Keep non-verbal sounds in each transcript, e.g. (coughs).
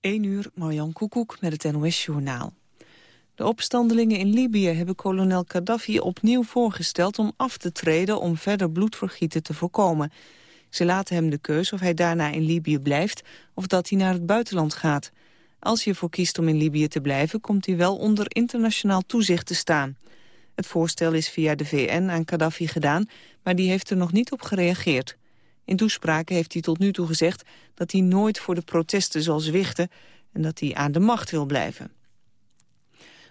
1 uur, Marjan Koekoek met het NOS-journaal. De opstandelingen in Libië hebben kolonel Gaddafi opnieuw voorgesteld om af te treden om verder bloedvergieten te voorkomen. Ze laten hem de keus of hij daarna in Libië blijft of dat hij naar het buitenland gaat. Als hij ervoor kiest om in Libië te blijven, komt hij wel onder internationaal toezicht te staan. Het voorstel is via de VN aan Gaddafi gedaan, maar die heeft er nog niet op gereageerd. In toespraken heeft hij tot nu toe gezegd dat hij nooit voor de protesten zal zwichten en dat hij aan de macht wil blijven.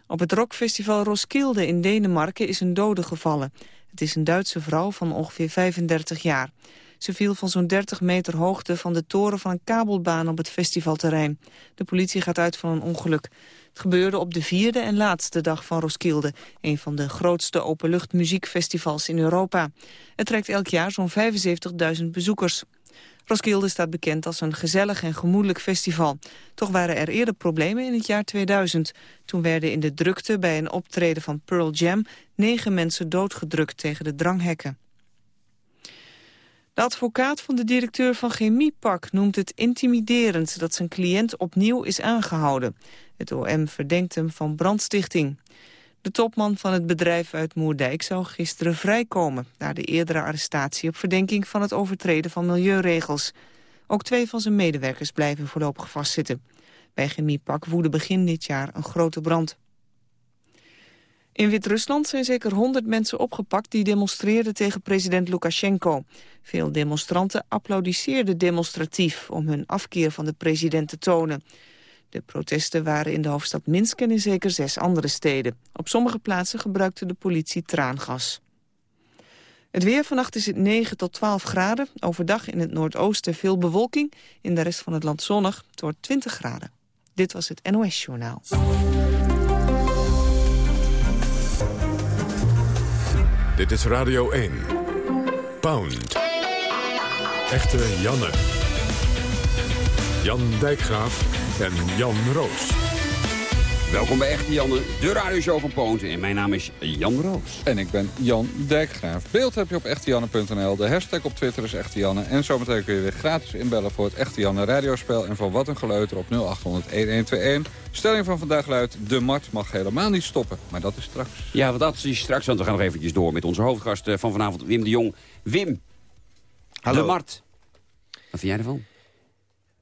Op het rockfestival Roskilde in Denemarken is een dode gevallen. Het is een Duitse vrouw van ongeveer 35 jaar. Ze viel van zo'n 30 meter hoogte van de toren van een kabelbaan op het festivalterrein. De politie gaat uit van een ongeluk. Het gebeurde op de vierde en laatste dag van Roskilde, een van de grootste openluchtmuziekfestivals in Europa. Het trekt elk jaar zo'n 75.000 bezoekers. Roskilde staat bekend als een gezellig en gemoedelijk festival. Toch waren er eerder problemen in het jaar 2000. Toen werden in de drukte bij een optreden van Pearl Jam... negen mensen doodgedrukt tegen de dranghekken. De advocaat van de directeur van Chemiepak noemt het intimiderend... dat zijn cliënt opnieuw is aangehouden. Het OM verdenkt hem van brandstichting. De topman van het bedrijf uit Moerdijk zou gisteren vrijkomen... na de eerdere arrestatie op verdenking van het overtreden van milieuregels. Ook twee van zijn medewerkers blijven voorlopig vastzitten. Bij Chemiepak woedde begin dit jaar een grote brand. In Wit-Rusland zijn zeker 100 mensen opgepakt die demonstreerden tegen president Lukashenko. Veel demonstranten applaudisseerden demonstratief om hun afkeer van de president te tonen. De protesten waren in de hoofdstad Minsk en in zeker zes andere steden. Op sommige plaatsen gebruikte de politie traangas. Het weer vannacht is het 9 tot 12 graden. Overdag in het noordoosten veel bewolking. In de rest van het land zonnig. Wordt 20 graden. Dit was het NOS Journaal. Dit is Radio 1. Pound. Echte Janne. Jan Dijkgraaf en Jan Roos. Welkom bij Echte Janne, de radioshow van Poont. En mijn naam is Jan Roos. En ik ben Jan Dijkgraaf. Beeld heb je op echtejanne.nl. De hashtag op Twitter is Echte Janne. En zometeen kun je weer gratis inbellen voor het Echte Janne radiospel. En voor wat een geleuter op 0800-1121. Stelling van vandaag luidt... De Mart mag helemaal niet stoppen. Maar dat is straks. Ja, want dat is straks. Want we gaan nog eventjes door met onze hoofdgast van vanavond, Wim de Jong. Wim, Hallo. de Mart. Wat vind jij ervan?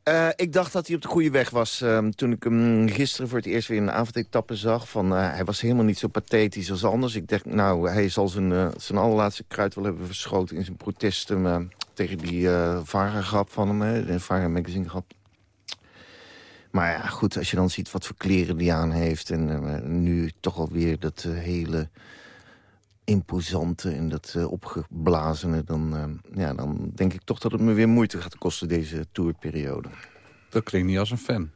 Uh, ik dacht dat hij op de goede weg was. Uh, toen ik hem gisteren voor het eerst weer in een avondetappe zag... Van, uh, hij was helemaal niet zo pathetisch als anders. Ik dacht, nou, hij zal zijn, zijn allerlaatste kruid wel hebben verschoten... in zijn protesten tegen die Vara-grap van hem, hè, de Vara-magazine-grap. Maar ja, goed, als je dan ziet wat voor kleren die aan heeft... en nu toch alweer dat hele imposante en dat uh, opgeblazene... Dan, uh, ja, dan denk ik toch dat het me weer moeite gaat kosten deze tourperiode. Dat klinkt niet als een fan.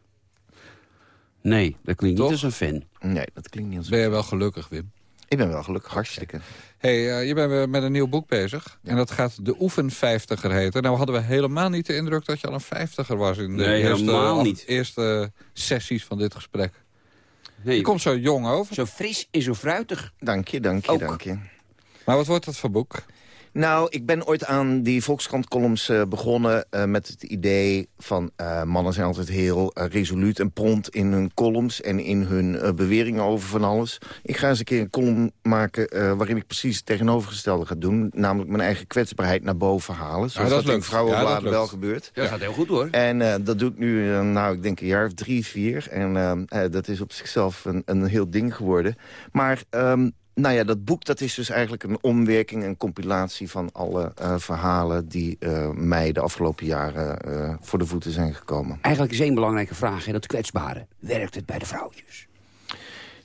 Nee, dat klinkt Toch? niet als een fan. Nee, dat klinkt niet als een Ben je wel gelukkig, Wim? Ik ben wel gelukkig, hartstikke. hey, uh, je bent met een nieuw boek bezig. En dat gaat De Oefenvijftiger heten. Nou hadden we helemaal niet de indruk dat je al een vijftiger was... in de Nee, eerste, helemaal niet. eerste sessies van dit gesprek. Nee, Je komt zo jong over. Zo fris en zo fruitig. Dank je, dank je, Ook. dank je. Maar wat wordt dat voor boek? Nou, ik ben ooit aan die Volkskrant-columns eh, begonnen... eh, met het idee van eh, mannen zijn altijd heel resoluut en prompt in hun columns... en in hun beweringen over van alles. Ik ga eens een keer een column maken waarin ik precies het tegenovergestelde ga doen. Namelijk mijn eigen kwetsbaarheid naar boven halen. Zoals dat dat, in. Ja, vrouwenbladen wel gebeurt. Dat gaat heel goed hoor. En dat doe ik nu, nou, ik denk een jaar of drie, vier. En dat is op zichzelf een, een heel ding geworden. Maar, ehm, nou ja, dat boek dat is dus eigenlijk een omwerking... een compilatie van alle eh, verhalen... die eh, mij de afgelopen jaren eh, voor de voeten zijn gekomen. Eigenlijk is één belangrijke vraag, hè, dat kwetsbare. Werkt het bij de vrouwtjes?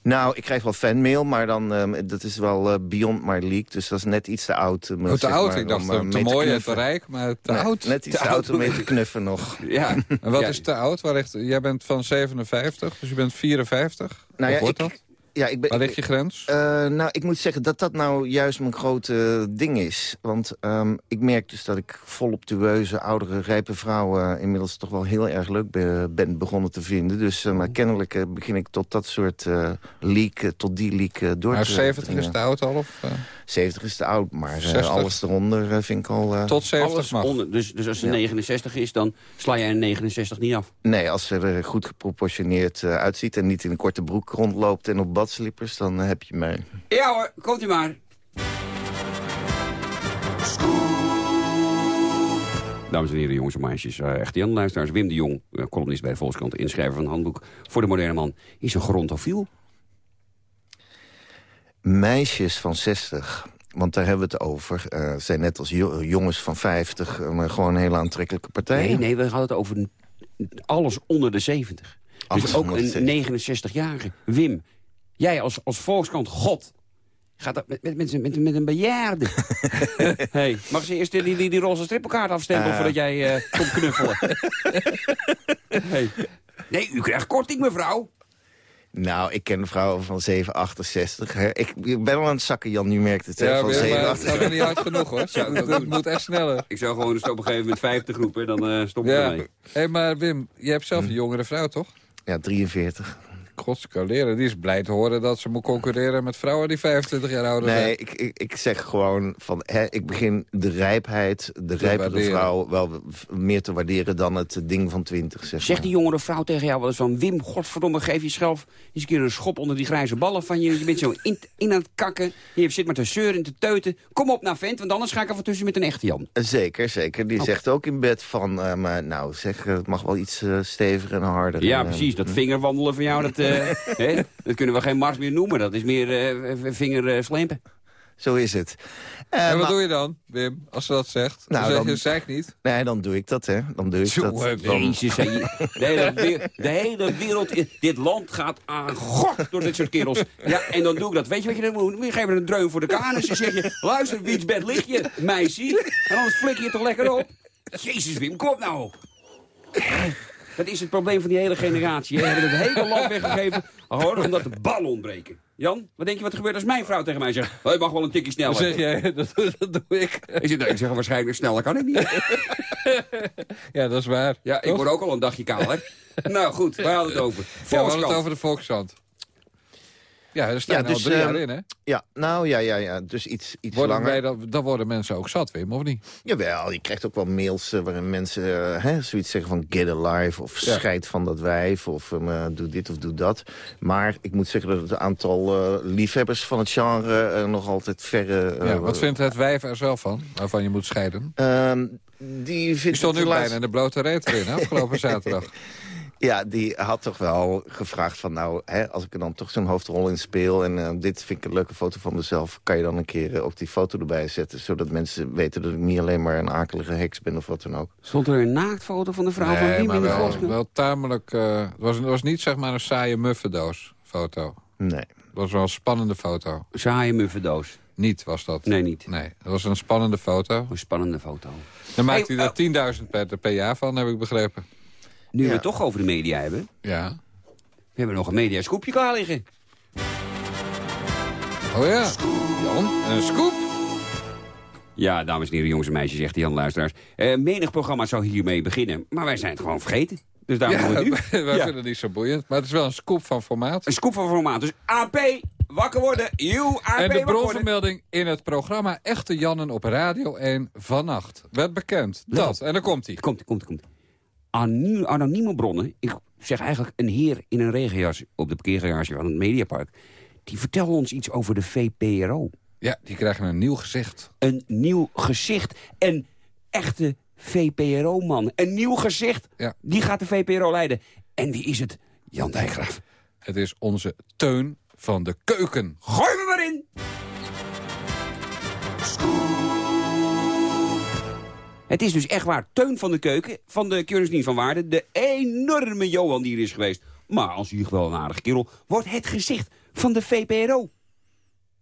Nou, ik krijg wel fanmail, maar dan, ehm, dat is wel beyond my league. Dus dat is net iets te oud. Oh, te oud, maar, ik dacht om, te mooi en te rijk, maar te Nee, oud. Net iets Te te, oud om mee te knuffen nog. (laughs) Ja. En wat Ja. is te oud? Waar ligt, jij bent van 57, dus je bent 54. Nou ja, wordt ik, dat? Ja, ik ben, Waar ligt je grens? Eh, nou, ik moet zeggen dat dat nou juist mijn grote ding is. Want ehm, ik merk dus dat ik voluptueuze, oudere, rijpe vrouwen... inmiddels toch wel heel erg leuk be- ben begonnen te vinden. Dus eh, maar kennelijk eh, begin ik tot dat soort leak, tot die leak door maar te 70 is te oud al? Of? 70 is te oud, maar eh, 60. alles eronder eh, vind ik al... eh, Tot 70 Alles mag. onder, dus, dus als ze Ja. 69 is, dan sla jij een 69 niet af. Nee, als ze er goed geproportioneerd eh, uitziet... en niet in een korte broek rondloopt en op badslippers... dan heb je mij. Ja hoor, komt u maar. Dames en heren, jongens en meisjes, uh, echte Jan luisteraars. Wim de Jong, uh, columnist bij de Volkskrant, inschrijver van het handboek voor de moderne man, is een grondofiel. Meisjes van 60, want daar hebben we het over... eh, zijn net als jo- jongens van 50, eh, maar gewoon een hele aantrekkelijke partij. Nee, nee, we hadden het over alles onder de 70. Alles dus ook een 70. 69-jarige. Wim, jij als, als Volkskrant, god, gaat dat met, met, met, met, een bejaarde. (laughs) hey, mag ze eerst die, die, die roze strippenkaart afstempelen Eh. voordat jij komt knuffelen? (laughs) hey. Nee, u krijgt korting, mevrouw. Nou, ik ken vrouwen van 7, 68. Hè. Ik, ik ben al aan het zakken, Jan, nu merkt het. Ja, van maar 7, het 68. gaat er niet hard genoeg hoor. (laughs) Het, het moet echt sneller. Ik zou gewoon eens op een gegeven moment 50 roepen, dan eh stop ik Ja. ermee. Hé, maar Wim, je hebt zelf een jongere vrouw, toch? Ja, 43. Godskaleren, die is blij te horen dat ze moet concurreren met vrouwen die 25 jaar ouder zijn. Nee, ik, ik, ik zeg gewoon van, hè, ik begin de rijpheid, de rijpere waarderen. vrouw wel meer te waarderen dan het ding van 20, zeg Zegt maar. die jongere vrouw tegen jou wel eens van... Wim, godverdomme, geef jezelf eens een keer een schop onder die grijze ballen van je. Je bent zo in, in aan het kakken. Je zit maar te zeuren en te teuten. Kom op nou, vent, want anders ga ik er van tussen met een echte Jan. Zeker, zeker. Die Oh. zegt ook in bed van, eh, maar nou zeg, eh, het mag wel iets eh, steviger en harder. Ja, En, eh, precies. Dat vingerwandelen van jou, dat, eh, (laughs) hè, dat kunnen we geen mars meer noemen. Dat is meer eh vinger eh, slempen. Zo is het. Eh, en wat maar- doe je dan, Wim, als ze dat zegt? Nou, dan zeg dan- je, zei ik niet. Nee, dan doe ik dat, hè. Dan doe ik dat. Dan, Jezus, je- de hele, we- de hele wereld, in- dit land gaat aan gok door dit soort kerels. Ja, en dan doe ik dat. Weet je wat je dan moet? Je geeft er een dreun voor de kanus. Dan zeg je, luister, wiens bed lig je? Meisje. En anders flik je het toch lekker op. Jezus, Wim, kom op nou. Dat is het probleem van die hele generatie. We hebben het hele land weggegeven, hoor, omdat de ballen ontbreken. Jan, wat denk je wat er gebeurt als mijn vrouw tegen mij zegt... Oh, je mag wel een tikje sneller. zeg jij, dat, dat doe ik. Ik zeg, ik zeg waarschijnlijk sneller kan ik niet. Ja, dat is waar. Ja, ik word ook al een dagje kaal, hè? nou goed, waar hadden we het over? Ja, we hadden het over de Volkskrant. Ja, daar staan Ja, al dus, drie ehm, jaar in, hè? ja, nou ja, ja, ja. Dus iets, iets Worden langer. wij dan, dan worden mensen ook zat, Wim, of niet? Jawel, je krijgt ook wel mails eh, waarin mensen eh, hè, zoiets zeggen van get alive... of Ja. scheid van dat wijf, of eh, doe dit of doe dat. Maar ik moet zeggen dat het aantal liefhebbers van het genre... nog altijd verre... Ja, wat vindt het wijf er zelf van, waarvan je moet scheiden? ehm, die vindt stond nu bijna in de blote reet erin, afgelopen zaterdag. (laughs) Ja, die had toch wel gevraagd van... nou, hè, als ik er dan toch zo'n hoofdrol in speel... en eh, dit vind ik een leuke foto van mezelf... kan je dan een keer eh, ook die foto erbij zetten... zodat mensen weten dat ik niet alleen maar een akelige heks ben of wat dan ook. Stond er een naaktfoto van de vrouw van Nee, Wim maar in de wel, Volkskrant? wel tamelijk... eh, het, was, het was niet zeg maar een saaie muffendoos foto. Nee. Het was wel een spannende foto. Saaie muffendoos. Niet was dat. Nee, niet. Nee, het was een spannende foto. Een spannende foto. Dan maakt Hey, hij er 10.000 per, per jaar van, heb ik begrepen. Nu we het toch over de media hebben... Ja. we hebben nog een mediascoopje klaar liggen. Oh ja. Jan, een scoop. Ja, dames en heren, jongens en meisjes, zegt Jan Luisteraars. Eh, menig programma zou hiermee beginnen, maar wij zijn het gewoon vergeten. Dus daarom Ja, doen we wij het nu. (laughs) Ja. vinden het niet zo boeiend. Maar het is wel een scoop van formaat. Een scoop van formaat. Dus AP, wakker worden. You, AP, En de bronvermelding in het programma Echte Jannen op Radio 1 vannacht. Werd bekend. Dat. En dan komt hij. Komt, komt, komt. Anoniem, anonieme bronnen, ik zeg eigenlijk een heer in een regenjas op de parkeergarage van het Mediapark, die vertelde ons iets over de VPRO. Ja, die krijgen een nieuw gezicht. Een nieuw gezicht. Een echte VPRO-man. Een nieuw gezicht. Ja. Die gaat de VPRO leiden. En wie is het? Jan Dijkgraaf. Het is onze Teun van de Keuken. Gooi me maar in! Het is dus echt waar. Teun van de Keuken, van de Keuringsdienst van Waarde... de enorme Johan die er is geweest. Maar als hij wel een aardige kerel... wordt het gezicht van de VPRO.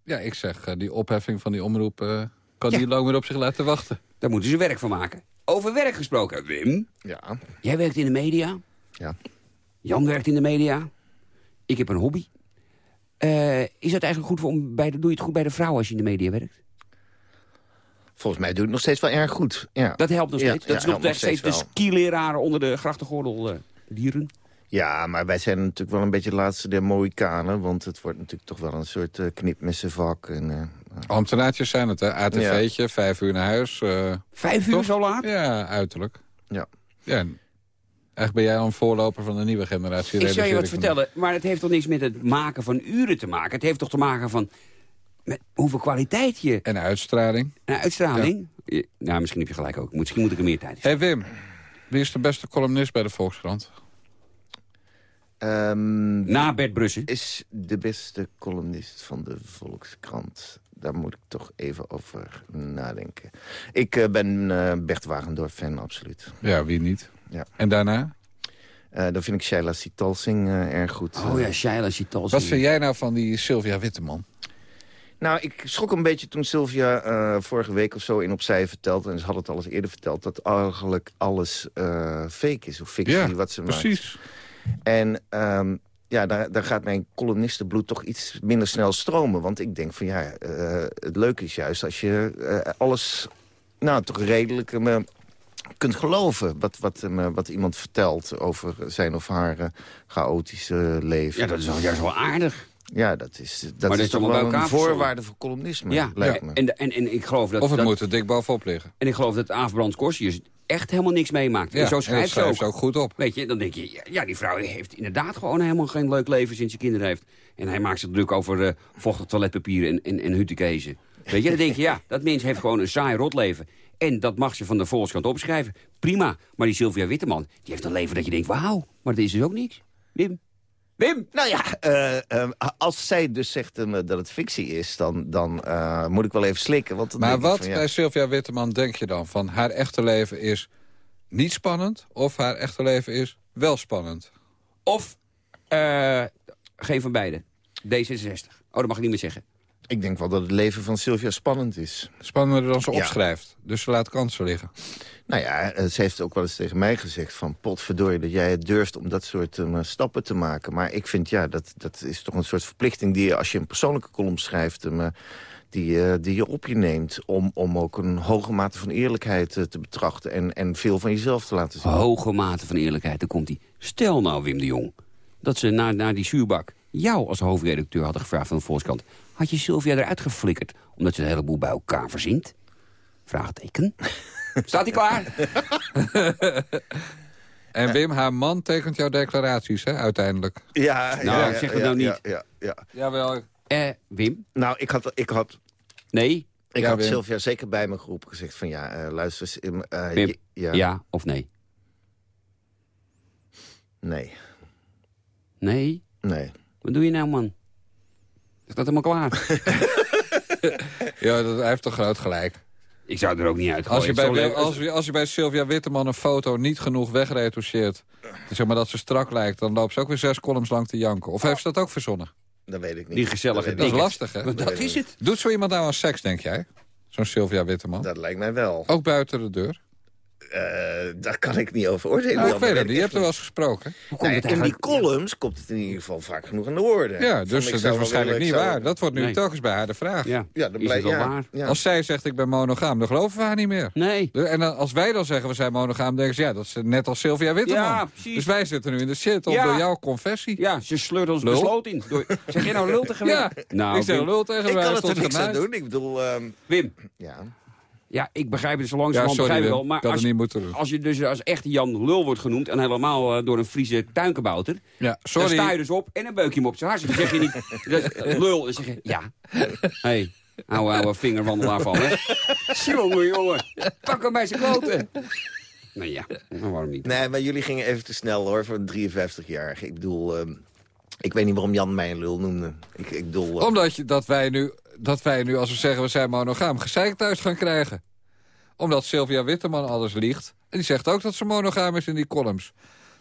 Ja, ik zeg, eh, die opheffing van die omroep eh, kan Ja. niet lang meer op zich laten wachten. Daar moeten ze werk van maken. Over werk gesproken. Wim, Ja. jij werkt in de media. Ja. Jan werkt in de media. Ik heb een hobby. Eh, is dat eigenlijk goed voor om bij de, doe je het goed bij de vrouw als je in de media werkt? Volgens mij doe ik het nog steeds wel erg goed. Ja, Dat helpt nog Ja, steeds. ja, dat is nog helpt nog steeds, steeds de skileraren onder de grachtengordel eh, dieren. ja maar wij zijn natuurlijk wel een beetje de laatste der Mohikanen. Want het wordt natuurlijk toch wel een soort eh knipmessenvak. En, eh, Ambtenaartjes zijn het, hè? ATV'tje, vijf uur naar huis. eh, Vijf uur Toch? zo laat? ja, uiterlijk. Ja. Ja, en eigenlijk ben jij al een voorloper van de nieuwe generatie. Ik zou je wat vertellen, maar het heeft toch niks met het maken van uren te maken. Het heeft toch te maken van met hoeveel kwaliteit je... En uitstraling. En uitstraling. Ja, nou, misschien heb je gelijk ook. Misschien moet ik er meer tijd in. Hé hey Wim, wie is de beste columnist bij de Volkskrant? Ehm, Na Bert Brussen. is de beste columnist van de Volkskrant. Daar moet ik toch even over nadenken. Ik eh, ben eh, Bert Wagendorf fan, absoluut. Ja, wie niet? Ja. En daarna? Eh, dan vind ik Shaila Sitalsing eh, erg goed. Oh ja, Shaila Chital. Wat vind jij nou van die Sylvia Witteman? Nou, ik schrok een beetje toen Sylvia eh, vorige week of zo in opzij vertelde... en ze had het al eens eerder verteld... dat eigenlijk alles eh, fake is of fictie Ja, wat ze maakt. precies. En ehm, ja, daar, daar gaat mijn columnistenbloed toch iets minder snel stromen. Want ik denk van ja, eh, het leuke is juist als je alles nou, toch redelijk kunt geloven. Wat, wat, wat iemand vertelt over zijn of haar chaotische leven. Ja, dat is wel juist wel aardig. Ja, dat is, dat is is toch wel een voorwaarde voor columnisme, Ja, lijkt me. en, en, en ik geloof dat... Of het dat- moet er dik bovenop liggen. En ik geloof dat Aaf Brands Korsius echt helemaal niks meemaakt. Ja, en zo en schrijft ze ook. goed op. Weet je, dan denk je, ja, die vrouw heeft inderdaad gewoon helemaal geen leuk leven sinds ze kinderen heeft. En hij maakt zich druk over eh, vochtig toiletpapier en, en, en huttekezen. Weet je, dan denk je, ja, dat mens heeft gewoon een saai rotleven. En dat mag ze van de Volkskrant opschrijven. Prima. Maar die Sylvia Witteman, die heeft een leven dat je denkt, wauw. Maar dat is dus ook niks. Wim? Wim? Nou ja, eh, eh, als zij dus zegt eh, dat het fictie is, dan, dan eh, moet ik wel even slikken. Want Maar wat van, ja, bij Sylvia Witteman denk je dan? Van haar echte leven is niet spannend... of haar echte leven is wel spannend? Of eh, geen van beide. D66. Oh, dat mag ik niet meer zeggen. Ik denk wel dat het leven van Sylvia spannend is. Spannender dan ze Ja. opschrijft. Dus ze laat kansen liggen. Nou ja, eh, ze heeft ook wel eens tegen mij gezegd van... potverdorie dat jij het durft om dat soort eh, stappen te maken. Maar ik vind, ja, dat, dat is toch een soort verplichting... die je als je een persoonlijke column schrijft... eh, die, die je op je neemt om, om ook een hoge mate van eerlijkheid te betrachten... En, en veel van jezelf te laten zien. Hoge mate van eerlijkheid, daar komt hij. Stel nou, Wim de Jong, dat ze na, na die zuurbak jou als hoofdredacteur hadden gevraagd van de Volkskrant. Had je Sylvia eruit geflikkerd, omdat ze een heleboel bij elkaar verzint? Vraagteken. Staat hij klaar? (laughs) En Wim, haar man tekent jouw declaraties, hè, uiteindelijk. Ja, Nou, zeg het ja, nou niet. Ja, ja, Jawel. Eh, Wim? Nou, ik had, ik had, Nee? ik Ja, had Wim. Sylvia zeker bij me geroepen gezegd van... ja, eh, luister eens... eh, Wim, Ja. of nee? Nee, Nee? nee. Wat doe je nou, man? Is dat helemaal klaar? (laughs) (laughs) Ja, dat, hij heeft toch groot gelijk. Ik zou er ook niet uit Als je, bij, als, je- als je bij Sylvia Witteman een foto niet genoeg wegretoucheert... zeg maar dat ze strak lijkt, dan loopt ze ook weer zes columns lang te janken. Of heeft ze dat ook verzonnen? Dat weet ik niet. Die gezellige dat, Dat is lastig, hè? Dat is het. Doet zo iemand nou aan seks, denk jij? Zo'n Sylvia Witteman? Dat lijkt mij wel. Ook buiten de deur? Eh, daar kan ik niet over oordelen. Nou, ik weet het. Je hebt er wel eens gesproken. Hoe komt Nou, het in die columns komt het in ieder geval vaak genoeg aan de orde. Ja, dus ik dat is waarschijnlijk niet ik zou- waar. Dat wordt nu Nee. telkens bij haar de vraag. Ja, Ja, dan blijkt wel ja, waar? ja. Als zij zegt ik ben monogaam, dan geloven we haar niet meer. Nee. En dan, als wij dan zeggen we zijn monogaam, denken ze ja, dat is net als Sylvia Witteman. Ja, precies. Dus wij zitten nu in de shit om Ja. door jouw confessie. Ja, ze sleurt ons Lul. besloot in. Door, zeg je nou lul tegen Ja, mij? Nou, ik zeg lul tegen Ik mij, kan het er niks aan doen. Ik bedoel, ehm, Wim, ja. Ja, ik begrijp het zo Ja, langzamerhand, sorry begrijp wel. Maar als, niet moeten als je dus als echte Jan Lul wordt genoemd... en helemaal eh, door een Friese tuinkebouter... Ja, dan sta je sorry. dus op en dan beuk je hem op zijn hart. Dan zeg je niet (laughs) dat- lul, dan zeg je ja. Hé, hey, ouwe, ouwe vingerwandelaar van, hè. (laughs) Jongen, jongen, pak hem bij zijn kloten. Nee, ja, nou, waarom niet? Nee, maar jullie gingen even te snel hoor, voor een 53-jarige. Ik bedoel, ehm, ik weet niet waarom Jan mij een lul noemde. Ik, ik bedoel, eh, Omdat je, dat, wij nu, dat wij nu, als we zeggen we zijn monogaam, gezeik thuis gaan krijgen. Omdat Sylvia Witteman alles liegt. En die zegt ook dat ze monogaam is in die columns.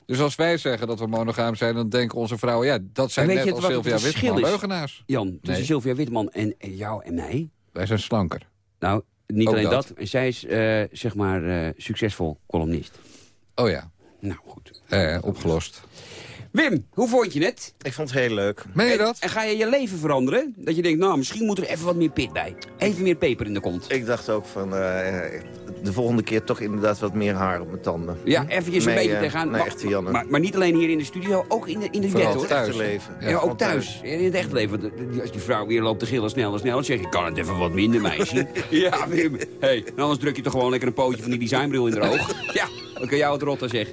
Dus als wij zeggen dat we monogaam zijn, dan denken onze vrouwen... ja, dat zijn net je als Sylvia Witteman is? leugenaars. Jan, tussen Nee. Sylvia Witman en, en jou en mij... Wij zijn slanker. Nou, niet Ook alleen dat. dat. Zij is, eh, zeg maar, eh, succesvol columnist. Oh ja, Nou, goed. eh, opgelost. Wim, hoe vond je het? ik vond het heel leuk. Meen je dat? En ga je je leven veranderen? Dat je denkt, nou, misschien moet er even wat meer pit bij. Even meer peper in de kont. Ik dacht ook van, eh, de volgende keer toch inderdaad wat meer haar op mijn tanden. Ja, eventjes een Nee, beetje eh, tegenaan. nee, Maar- echte Janne. Maar, maar niet alleen hier in de studio, ook in de, in de Vooral net, hoor. thuis. Echte leven. Ja, ook gewoon thuis. In het echte leven. Want, Als die vrouw weer loopt te gillen, sneller, sneller. Dan zeg je, kan het even wat minder, meisje? (laughs) ja, Wim. Hey, en anders druk je toch gewoon lekker een pootje van die designbril in de oog. (laughs) ja, dan kan jou het rotten, zeg.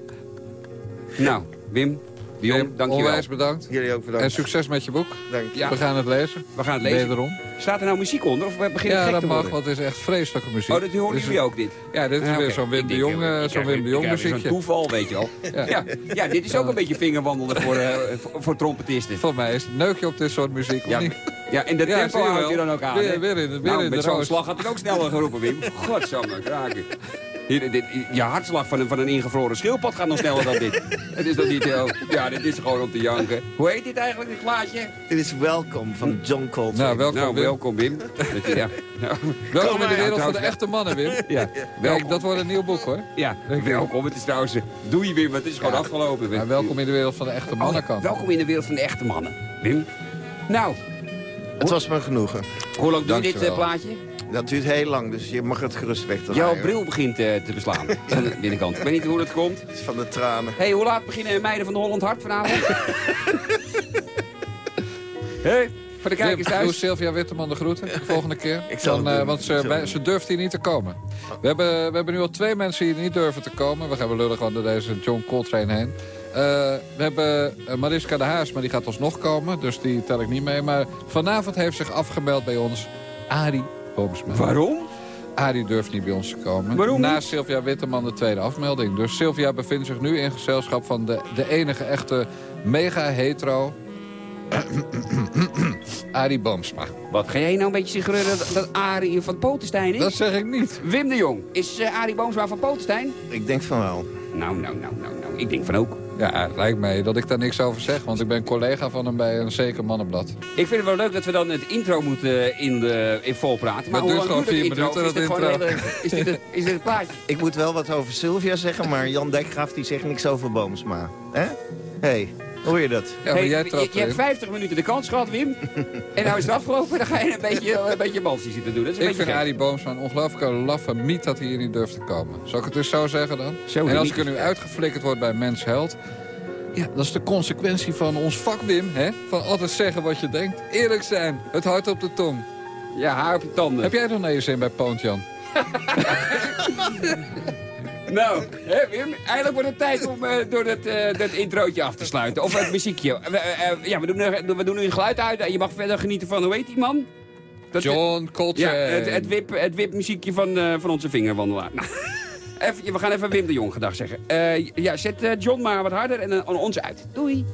Nou, Wim, Wim, dankjewel. Onwijs bedankt. Jullie ook En bedankt. succes met je boek. Dank je. Ja. We gaan het lezen. We gaan het lezen. Wederom. Staat er nou muziek onder of we beginnen Ja, gek dat te mag, worden? want het is echt vreselijke muziek. Oh, dat horen Dus- jullie ook, dit? Ja, dit is Ah, weer oké. zo'n Wim de Jong, eh, eh, Wim de Jong weer muziekje. Zo'n toeval, weet je wel. (laughs) Ja. Ja. Ja, dit is ook een beetje vingerwandelen voor, eh, voor, voor trompetisten. Voor mij is het neukje op dit soort muziek, Ja, en de Ja, tempo houdt wel. je dan ook aan. Weer- weer in weer nou, in met zo'n slag had ik ook sneller geroepen, Wim. (laughs) Godsamme, kraken. Hier, dit, je hartslag van een, van een ingevroren schildpad gaat nog sneller dan dit. (laughs) Het is toch niet heel... Ja, dit is gewoon om te janken. Hoe heet dit eigenlijk, dit plaatje? Dit is Welcome van John Coltrane. Nou, welkom nou, Wim. welkom, Wim. (laughs) Dat- ja, nou, Welkom in de wereld van de echte mannen, Wim. (laughs) ja, Kijk, welkom. dat wordt een nieuw boek, hoor. Ja, welkom. Het is trouwens... eh, Doei, Wim. Het is gewoon Ja. afgelopen. Wim. Welkom in de wereld van de echte Oh, mannenkant. welkom in de wereld van de echte mannen. Wim. Nou, Het was me genoegen. hoe lang doe je dit eh, plaatje? Dat duurt heel lang, dus je mag het gerust weg Jouw bril begint eh, te beslaan (laughs) aan de binnenkant. Ik weet niet hoe dat komt. Van de tranen. Hé, hey, hoe laat beginnen meiden van de Holland Hart vanavond? (laughs) Hé, voor de kijkers doe thuis. Sylvia Witteman de groeten de (laughs) volgende keer. Ik zal Dan, het eh, want ze, het wij- durft hier niet te komen. We hebben, we hebben nu al twee mensen die niet durven te komen. We gaan wel lullen gewoon door deze John Coltrane heen. Eh, we hebben Mariska de Haas, maar die gaat alsnog komen. Dus die tel ik niet mee. Maar vanavond heeft zich afgemeld bij ons Arie Boomsma. Waarom? Arie durft niet bij ons te komen. Waarom Na? Sylvia Witteman de tweede afmelding. Dus Sylvia bevindt zich nu in gezelschap van de, de enige echte mega-hetero... (coughs) Arie Boomsma. Wat, ga jij nou een beetje zich reuren dat, dat Arie van Potenstein is? Dat zeg ik niet. Wim de Jong, is eh, Arie Boomsma van Potenstein? Ik denk van wel. Nou, nou, nou, nou, nou, ik denk van ook. Ja, het lijkt mij dat ik daar niks over zeg. Want ik ben collega van hem bij een zeker mannenblad. Ik vind het wel leuk dat we dan het intro moeten in, de, in vol praten. Maar hoe duurt gewoon het vier minuten, dat is dit gewoon intro. een Is dit het- is dit het plaatje? (laughs) Ik moet wel wat over Sylvia zeggen, maar Jan Dekgraaf die zegt niks over Boomsma. Hè? hey, hoor je dat? Ja, Hey, jij je, je hebt erin. 50 minuten de kans gehad, Wim. en nou is het afgelopen, dan ga je een beetje, een beetje balsie zitten doen. Dat is een Ik vind. Arie Boomsma een ongelooflijke laffe miet dat hij hier niet durft te komen. Zal ik het dus zo zeggen dan? Zo, en als ik er nu uitgeflikkerd word bij Mens Held... Ja, dat is de consequentie van ons vak, Wim. Hè? Van altijd zeggen wat je denkt. Eerlijk zijn. Het hart op de tong. Ja, haar op je tanden. Heb jij je zin bij Poontjan? (laughs) Nou, hè, Wim, eigenlijk wordt het tijd om eh, door dat, eh, dat introotje af te sluiten. Of het muziekje. We, eh, ja, we doen, we doen nu een geluid uit. en Je mag verder genieten van, hoe heet die man? Dat, John Ja, Coltrane. het, het, wip, het wipmuziekje van, van onze vingerwandelaar. Nou, even, we gaan even Wim de Jong gedag zeggen. Ja, zet John maar wat harder en dan ons uit. Doei.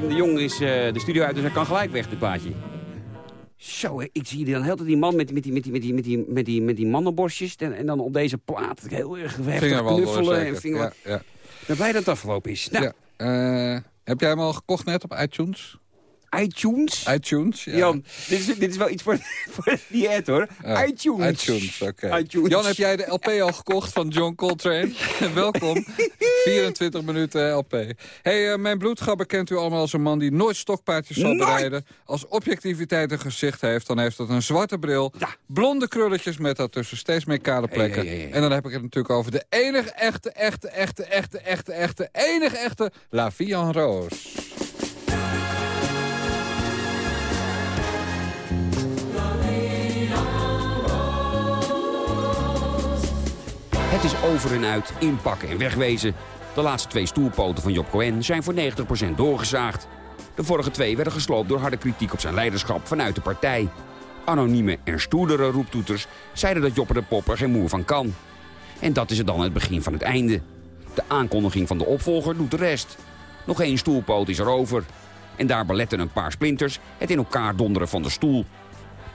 Wim de Jong is eh, de studio uit, dus hij kan gelijk weg, dit plaatje. Zo, hè, ik zie dan heel tijd die man met, met, die, met, die, met, die, met, die, met, die, met die mannenborstjes. En, en dan op deze plaat heel erg heftig knuffelen. En vinger... Ja, ja. Ben blij dat het afgelopen is. Nou, Ja. Eh, heb jij hem al gekocht net op iTunes? iTunes. iTunes, ja. Jan, dit is, dit is wel iets voor, (laughs) voor het dieet, hoor. Ja, iTunes. iTunes, oké. Jan, heb jij de LP al gekocht van John Coltrane? (laughs) Welkom. 24 minuten LP. hey, eh, mijn bloedgabber kent u allemaal als een man die nooit stokpaardjes zal Nooit! bereiden. Als objectiviteit een gezicht heeft, dan heeft dat een zwarte bril. Ja. Blonde krulletjes met daartussen steeds meer kale plekken. En dan heb ik het natuurlijk over de enige echte, echte, echte, echte, echte, echte, enige echte La Vie en Rose. Is over en uit, inpakken en wegwezen. De laatste twee stoelpoten van Job Cohen zijn voor 90% doorgezaagd. De vorige twee werden gesloopt door harde kritiek op zijn leiderschap vanuit de partij. Anonieme en stoerdere roeptoeters zeiden dat Joppe de Pop er geen moer van kan. En dat is het dan het begin van het einde. De aankondiging van de opvolger doet de rest. Nog één stoelpoot is er over. En daar beletten een paar splinters het in elkaar donderen van de stoel.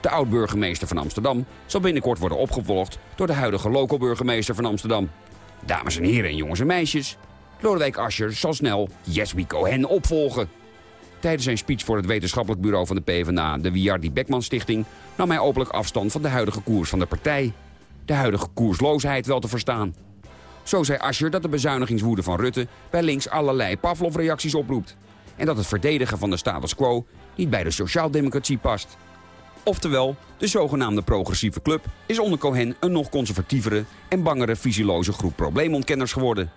De oud-burgemeester van Amsterdam zal binnenkort worden opgevolgd... door de huidige loco-burgemeester van Amsterdam. Dames en heren en jongens en meisjes... Lodewijk Asscher zal snel Jesby Cohen opvolgen. Tijdens zijn speech voor het wetenschappelijk bureau van de PvdA... de Wiardi Beckman Stichting... nam hij openlijk afstand van de huidige koers van de partij. De huidige koersloosheid wel te verstaan. Zo zei Asscher dat de bezuinigingswoede van Rutte... bij links allerlei Pavlov-reacties oproept. En dat het verdedigen van de status quo niet bij de sociaaldemocratie past. Oftewel, de zogenaamde progressieve club is onder Cohen een nog conservatievere en bangere visieloze groep probleemontkenners geworden.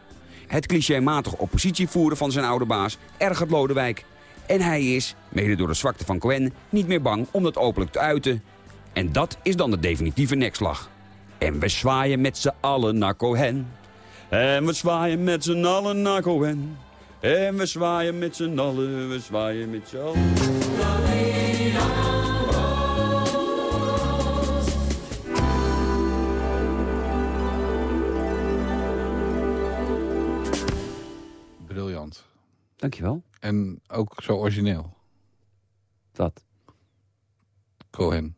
Het clichématig oppositie voeren van zijn oude baas ergert Lodewijk. En hij is, mede door de zwakte van Cohen, niet meer bang om dat openlijk te uiten. En dat is dan de definitieve nekslag. En we zwaaien met z'n allen naar Cohen. En we zwaaien met z'n allen naar Cohen. En we zwaaien met z'n allen, we zwaaien met z'n allen. Dankjewel. En ook zo origineel. Wat? Cohen.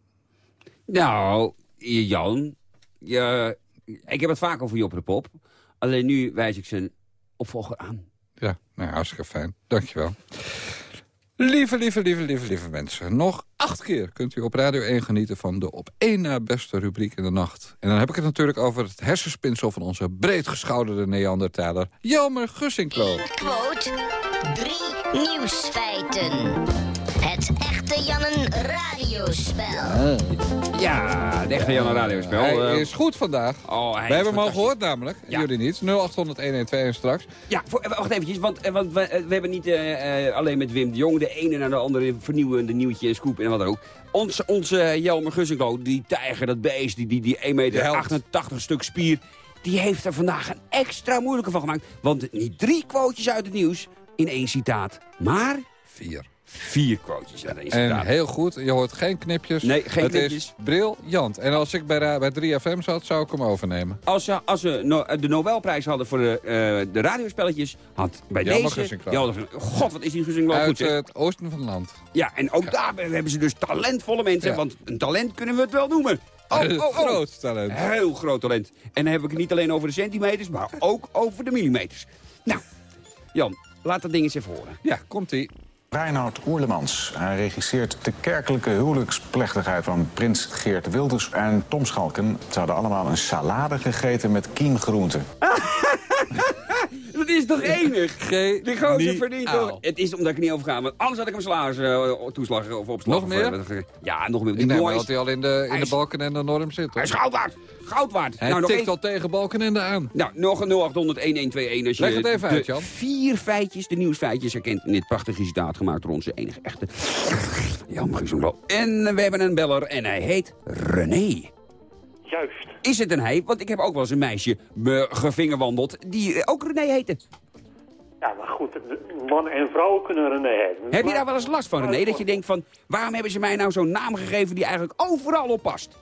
Nou, Jan, je, ik heb het vaak over Job de Pop. Alleen nu wijs ik zijn opvolger aan. Ja, nou, hartstikke fijn. Dankjewel. Lieve, lieve, lieve, lieve, lieve mensen. Nog acht keer kunt u op Radio 1 genieten van de op één na beste rubriek in de nacht. En dan heb ik het natuurlijk over het hersenspinsel van onze breedgeschouderde Neandertaler... Jelmer Gussinklo. Quote, drie nieuwsfeiten. Het echte Jannen radiospel. Ja, de echte Jan Radiospel. Hij eh, is goed vandaag. oh, hij We hebben hem al gehoord namelijk. Ja. Jullie niet. 0800-1121 straks. Ja, voor, eh, wacht eventjes, want, eh, want we, we hebben niet alleen met Wim de Jong... de ene naar de andere vernieuwende nieuwtje en scoop en wat dan ook. Onze, onze Jelmer Gussinklo, die tijger, dat beest, die, die, die 1 meter De held. 88 stuk spier... die heeft er vandaag een extra moeilijke van gemaakt. Want niet drie quotejes uit het nieuws in één citaat, maar Vier. vier quotejes uit één En citaat. heel goed, je hoort geen knipjes. Nee, geen het knipjes. is briljant. En als ik bij, bij 3FM zat, zou ik hem overnemen. Als ze, als ze no- de Nobelprijs hadden voor de, eh, de radiospelletjes, had bij Jelmer deze... Jelmer- God, wat is die Gussinklo goed, Uit zeg. het oosten van het land. Ja, en ook daar hebben ze dus talentvolle mensen. Ja. Want een talent kunnen we het wel noemen. Oh, oh, oh. Groot talent. Heel groot talent. En dan heb ik het niet alleen over de centimeters, maar ook over de millimeters. Nou, Jan, laat dat ding eens even horen. Ja, komt-ie. Reinoud Oerlemans. Hij regisseert de kerkelijke huwelijksplechtigheid van prins Geert Wilders en Tom Schalken. Ze hadden allemaal een salade gegeten met kiemgroenten. (laughs) Dat is toch enig? (laughs) Die gozer verdient toch? Het is omdat ik er niet over ga, want anders had ik hem salaris eh, toeslag of opslag. Nog meer? of, eh, Ja, nog meer. Die is- dat hij al in de, in de balken en de norm zit. Hij is goud waard. Goud waard. Hij nou, nog tikt één- al tegen balken en de aan. Nou, nog een 0800-1121 als je Leg het even uit, Jan. vier feitjes, de nieuwsfeitjes herkent in dit prachtige citaat gemaakt door onze enige echte Jan Guusenglo. En we hebben een beller en hij heet René. Juist. Is het een hij? Want ik heb ook wel eens een meisje gevingerwandeld die eh, ook René heette. Ja, maar goed, de- mannen en vrouwen kunnen René heten. Heb je daar wel eens last van, René? Dat je denkt van, waarom hebben ze mij nou zo'n naam gegeven die eigenlijk overal op past?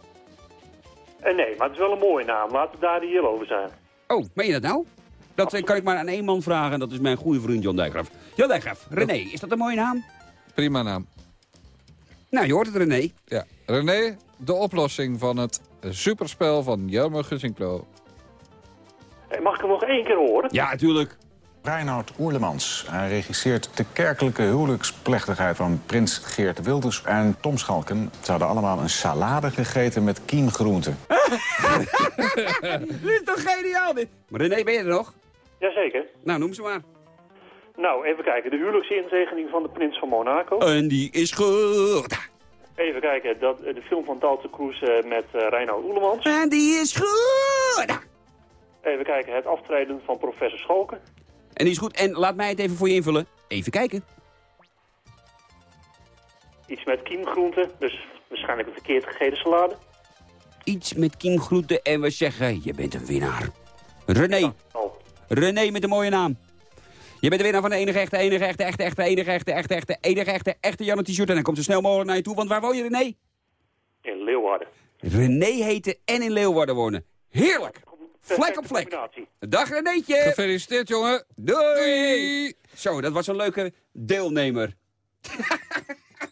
Eh, nee, maar het is wel een mooie naam. Laten we daar hier over zijn. Oh, meen je dat nou? Dat eh, kan ik maar aan één man vragen en dat is mijn goede vriend Jan Dijkgraaf. Jan Dijkgraaf, René, is dat een mooie naam? Prima naam. Nou, je hoort het, René. Ja. René, de oplossing van het superspel van Jelmer Gussinklo. Hey, mag ik hem nog één keer horen? Ja, natuurlijk. Reinoud Oerlemans. Hij regisseert de kerkelijke huwelijksplechtigheid van prins Geert Wilders en Tom Schalken. Ze hadden allemaal een salade gegeten met kiemgroenten. (laughs) Dit is toch geniaal, dit? Maar René, ben je er nog? Jazeker. Nou, noem ze maar. Nou, even kijken. De huwelijksinzegening van de prins van Monaco. En die is goed. Even kijken. Dat, eh, de film van Dalton Kroes eh, met uh, Reinoud Oelemans. En die is goed. Even kijken. Het aftreden van professor Schalken. En die is goed. En laat mij het even voor je invullen. Even kijken. Iets met kiemgroenten. Dus waarschijnlijk een verkeerd gegeten salade. Iets met kiemgroenten en we zeggen, je bent een winnaar. René. René met een mooie naam. Je bent de winnaar van de enige echte, enige echte, echte, echte, enige echte, echte, echte, enige echte, echte Janne t-shirt. En dan komt zo snel mogelijk naar je toe, want waar woon je, René? In Leeuwarden. René heette en in Leeuwarden wonen. Heerlijk. Vlek op vlek. Dag Renéetje. Gefeliciteerd, jongen. Doei. Zo, dat was een leuke deelnemer. (laughs)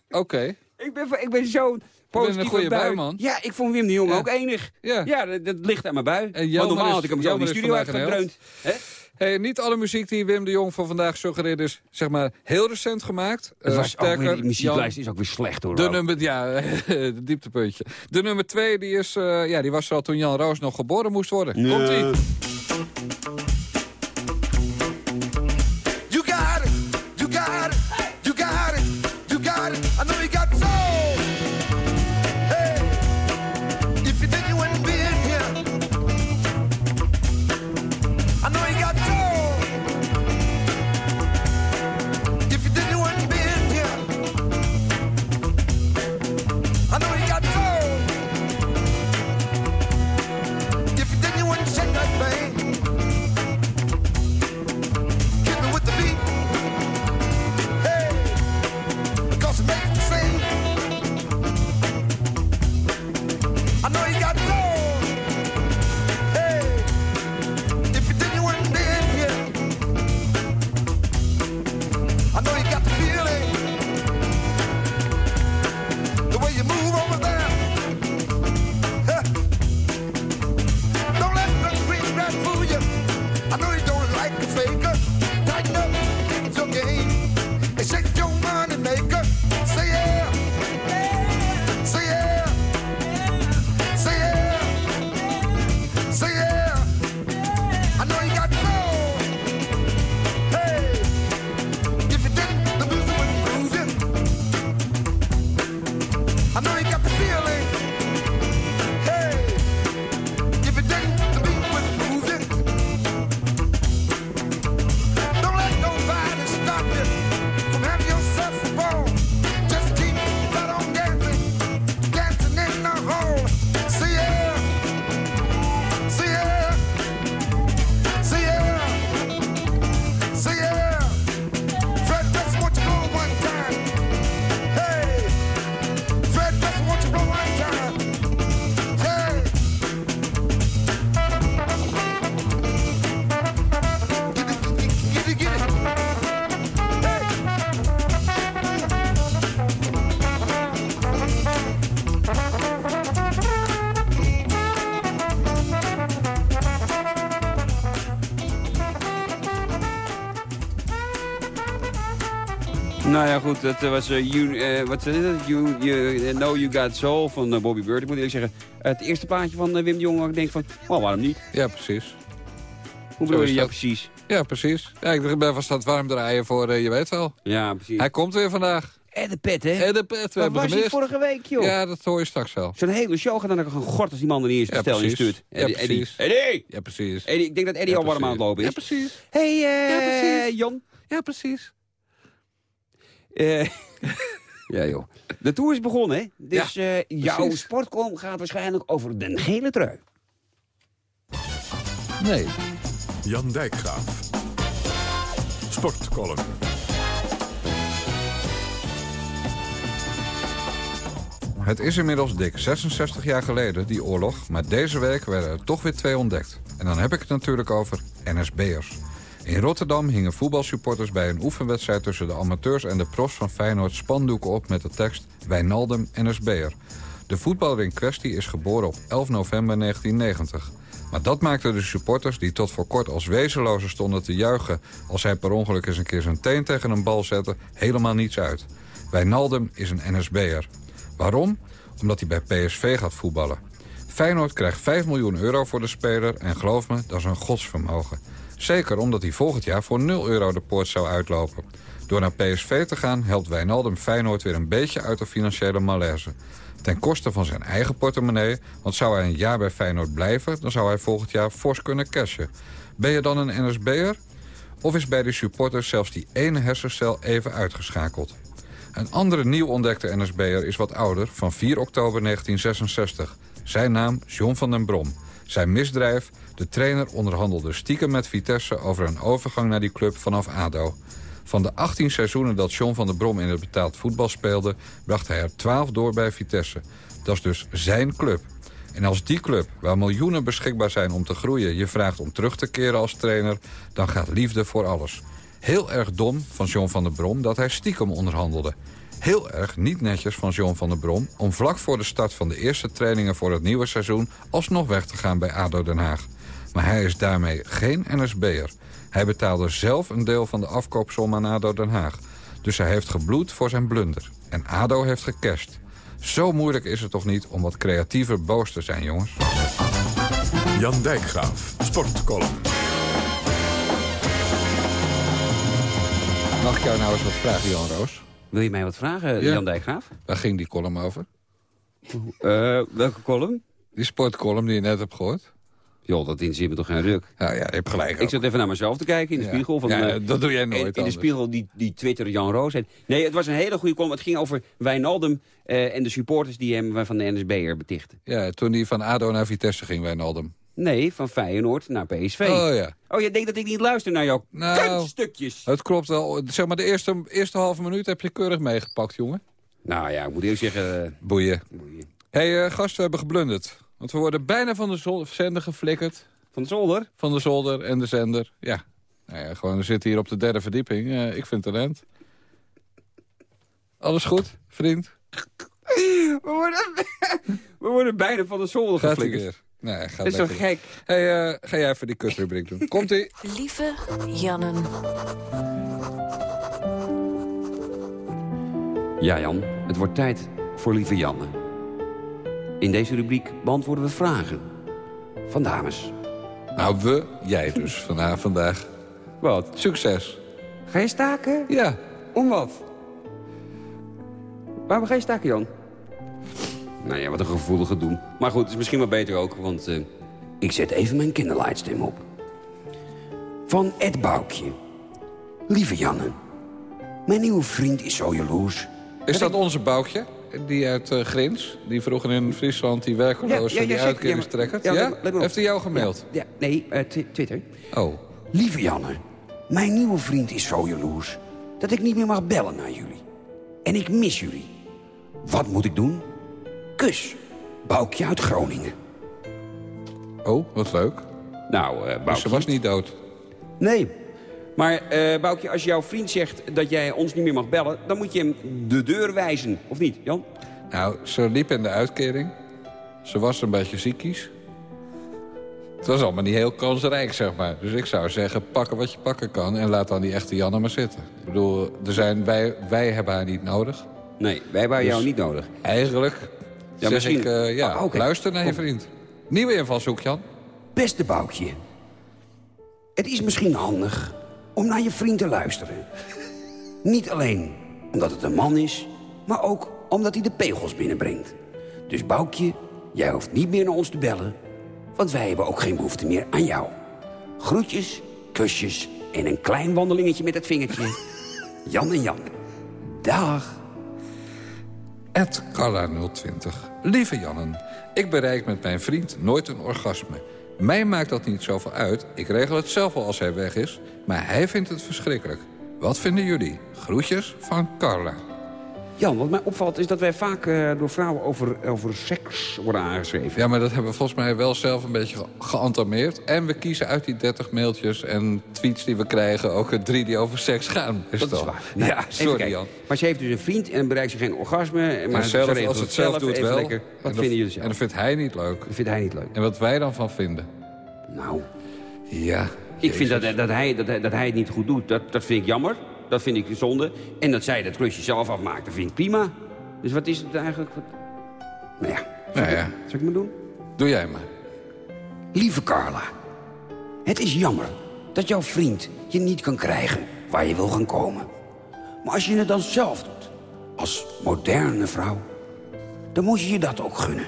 Oké. Ik ben, ik ben zo'n positieve een goede bui. man. Ja, ik vond Wim de Jong Ja. ook enig. Ja. Ja, dat, dat ligt aan mijn bui. En Want normaal is- had ik hem zo in de studio uitgedreund. Hè? Hey, niet alle muziek die Wim de Jong van vandaag suggereert is zeg maar heel recent gemaakt. Het Eh, weer, die muzieklijst Jan, is ook weer slecht hoor. de ook. nummer, ja, (laughs) het dieptepuntje. De nummer twee, die, is, eh, ja, die was er al toen Jan Roos nog geboren moest worden. Komt-ie. Ja, goed, dat was eh, you, eh, wat is het? You, you eh, Know You Got Soul van eh, Bobby Bird. Ik moet eerlijk zeggen, het eerste plaatje van eh, Wim de Jong, ik denk van, oh, waarom niet? Ja, precies. Hoe bedoel is je ja, dat. precies? Ja, precies. Ja, ik ben vast aan het warm draaien voor, eh, je weet wel. Ja, precies. Hij komt weer vandaag. En de pet, hè? En de pet, we hebben was gemist. vorige week, joh? Ja, dat hoor je straks wel. Zo'n hele show gaat dan ook een gort als die man er niet eens Ja, bestel precies. instuurt. Ja, Eddie, Eddie. precies. Eddie! Ja, precies. Eddie, ik denk dat Eddie Ja, al warm aan het lopen is. Ja, precies. Hey, eh Ja, precies. Jan. Ja, precies. Eh, (laughs) ja, joh. De tour is begonnen, hè? Dus eh, jouw precies. sportcom gaat waarschijnlijk over de gele trui. Nee. Jan Dijkgraaf. Sportcolumn. Het is inmiddels dik 66 jaar geleden, die oorlog. Maar deze week werden er toch weer twee ontdekt. En dan heb ik het natuurlijk over NSB'ers. In Rotterdam hingen voetbalsupporters bij een oefenwedstrijd... tussen de amateurs en de profs van Feyenoord spandoeken op met de tekst... Wijnaldum NSB'er. De voetballer in kwestie is geboren op 11 november 1990. Maar dat maakte de supporters die tot voor kort als wezenlozen stonden te juichen... als hij per ongeluk eens een keer zijn teen tegen een bal zette, helemaal niets uit. Wijnaldum is een NSB'er. Waarom? Omdat hij bij PSV gaat voetballen. Feyenoord krijgt 5 miljoen euro voor de speler en geloof me, dat is een godsvermogen. Zeker omdat hij volgend jaar voor 0 euro de poort zou uitlopen. Door naar PSV te gaan helpt Wijnaldum Feyenoord weer een beetje uit de financiële malaise. Ten koste van zijn eigen portemonnee, want zou hij een jaar bij Feyenoord blijven... dan zou hij volgend jaar fors kunnen cashen. Ben je dan een NSB'er? Of is bij de supporters zelfs die ene hersencel even uitgeschakeld? Een andere nieuw ontdekte NSB'er is wat ouder, van 4 oktober 1966. Zijn naam John van den Brom. Zijn misdrijf, de trainer onderhandelde stiekem met Vitesse... over een overgang naar die club vanaf ADO. Van de 18 seizoenen dat John van der Brom in het betaald voetbal speelde... bracht hij er 12 door bij Vitesse. Dat is dus zijn club. En als die club, waar miljoenen beschikbaar zijn om te groeien... je vraagt om terug te keren als trainer, dan gaat liefde voor alles. Heel erg dom van John van der Brom dat hij stiekem onderhandelde. Heel erg niet netjes van John van der Brom... om vlak voor de start van de eerste trainingen voor het nieuwe seizoen... alsnog weg te gaan bij ADO Den Haag. Maar hij is daarmee geen NSB'er. Hij betaalde zelf een deel van de afkoopsom aan ADO Den Haag. Dus hij heeft gebloed voor zijn blunder. En ADO heeft gecashed. Zo moeilijk is het toch niet om wat creatiever boos te zijn, jongens? Jan Dijkgraaf, Sportcolumn. Mag ik jou nou eens wat vragen, Jan Roos? Wil je mij wat vragen, Ja. Jan Dijkgraaf? Waar ging die column over? Eh, welke column? Die sportcolumn die je net hebt gehoord? Joh, dat interesseert me toch geen ruk. Nou ja, je hebt gelijk Ik zat even naar mezelf te kijken in de Ja. spiegel. Van, Ja, eh, dat doe jij nooit In, in de anders. spiegel die, die Twitter Jan Roos. En, nee, het was een hele goede column. Het ging over Wijnaldum eh, en de supporters die hem van de NSB'er betichten. Ja, toen hij van ADO naar Vitesse ging, Wijnaldum. Nee, van Feyenoord naar PSV. Oh ja. Oh, je denkt dat ik niet luister naar jouw Nou, kunststukjes? Het klopt wel. Zeg maar, de eerste, eerste halve minuut heb je keurig meegepakt, jongen. Nou ja, ik moet eerlijk zeggen... eh, Boeien. boeien. Hé, hey, eh, gast, we hebben geblunderd. Want we worden bijna van de zender geflikkerd. Van de zolder? Van de zolder en de zender. Ja. Nou ja, gewoon, we zitten hier op de derde verdieping. Eh, ik vind talent. Alles goed, vriend? (laughs) We worden, (laughs) we worden bijna van de zolder geflikkerd. Nee, gaat Dat is toch lekker. gek? Hey, eh, ga jij even die kutrubriek doen. Komt-ie. Lieve Jannen. Ja, Jan, het wordt tijd voor lieve Janne. In deze rubriek beantwoorden we vragen van dames. Nou, we, jij dus, vandaag, vandaag. Wat? Succes. Ga je staken? Ja. Om wat? Waarom ga je staken, Jan? Nou ja, wat een gevoelige doen. Maar goed, het is misschien wel beter ook, want eh, ik zet even mijn kinderlightstem op. Van Ed Boukje. Lieve Janne, mijn nieuwe vriend is zo jaloers. Is dat onze Boukje? Die uit eh, Grins? Die vroeger in Friesland die werkeloos die uitkeringstrekker? Ja, Ja, maar- let maar op. Heeft hij jou gemaild? Ja, ja, nee, twi- Twitter. Oh. Lieve Janne, mijn nieuwe vriend is zo jaloers... dat ik niet meer mag bellen naar jullie. En ik mis jullie. Wat moet ik doen? Kus. Boukje uit Groningen. Oh, wat leuk. Nou, Dus Boukje... ze was niet dood. Nee. Maar eh Boukje, als jouw vriend zegt dat jij ons niet meer mag bellen... dan moet je hem de deur wijzen, of niet, Jan? Nou, ze liep in de uitkering. Ze was een beetje ziekies. Het was allemaal niet heel kansrijk, zeg maar. Dus ik zou zeggen, pakken wat je pakken kan... en laat dan die echte Janne maar zitten. Ik bedoel, er zijn, wij, wij hebben haar niet nodig. Nee, wij hebben jou Dus- niet nodig. Eigenlijk Ja, zeg misschien- ik, eh, ja, Oh, luister naar je vriend. Nieuwe invalshoek, Jan. Beste Boukje, het is misschien handig om naar je vriend te luisteren. Niet alleen omdat het een man is, maar ook omdat hij de pegels binnenbrengt. Dus Boukje, jij hoeft niet meer naar ons te bellen, want wij hebben ook geen behoefte meer aan jou. Groetjes, kusjes en een klein wandelingetje met het vingertje. (laughs) Jan en Jan. Dag. Ed Carla 020. Lieve Jannen, ik bereik met mijn vriend nooit een orgasme. Mij maakt dat niet zoveel uit. Ik regel het zelf wel als hij weg is. Maar hij vindt het verschrikkelijk. Wat vinden jullie? Groetjes van Carla. Jan, wat mij opvalt is dat wij vaak eh, door vrouwen over, over seks worden aangeschreven. Ja, maar dat hebben we volgens mij wel zelf een beetje ge- geantameerd. En we kiezen uit die 30 mailtjes en tweets die we krijgen... ook drie die over seks gaan. Dat is waar. Nou, ja, sorry. Jan. Maar ze heeft dus een vriend en bereikt ze geen orgasme. Maar ze zelf, regelt als het zelf doet wel. Lekker. En Wat dat- vinden jullie En zelf? dat vindt hij niet leuk. Dat vindt hij niet leuk. En wat wij dan van vinden? Nou, Ja. ik vind dat, dat, hij, dat, dat hij het niet goed doet, dat, dat vind ik jammer. Dat vind ik zonde. En dat zij dat klusje zelf afmaakt, dat vind ik prima. Dus wat is het eigenlijk? Wat... Nou ja, Nou ja, zal ik maar doen? doe jij maar. Lieve Carla, het is jammer dat jouw vriend je niet kan krijgen waar je wil gaan komen. Maar als je het dan zelf doet, als moderne vrouw, dan moet je je dat ook gunnen.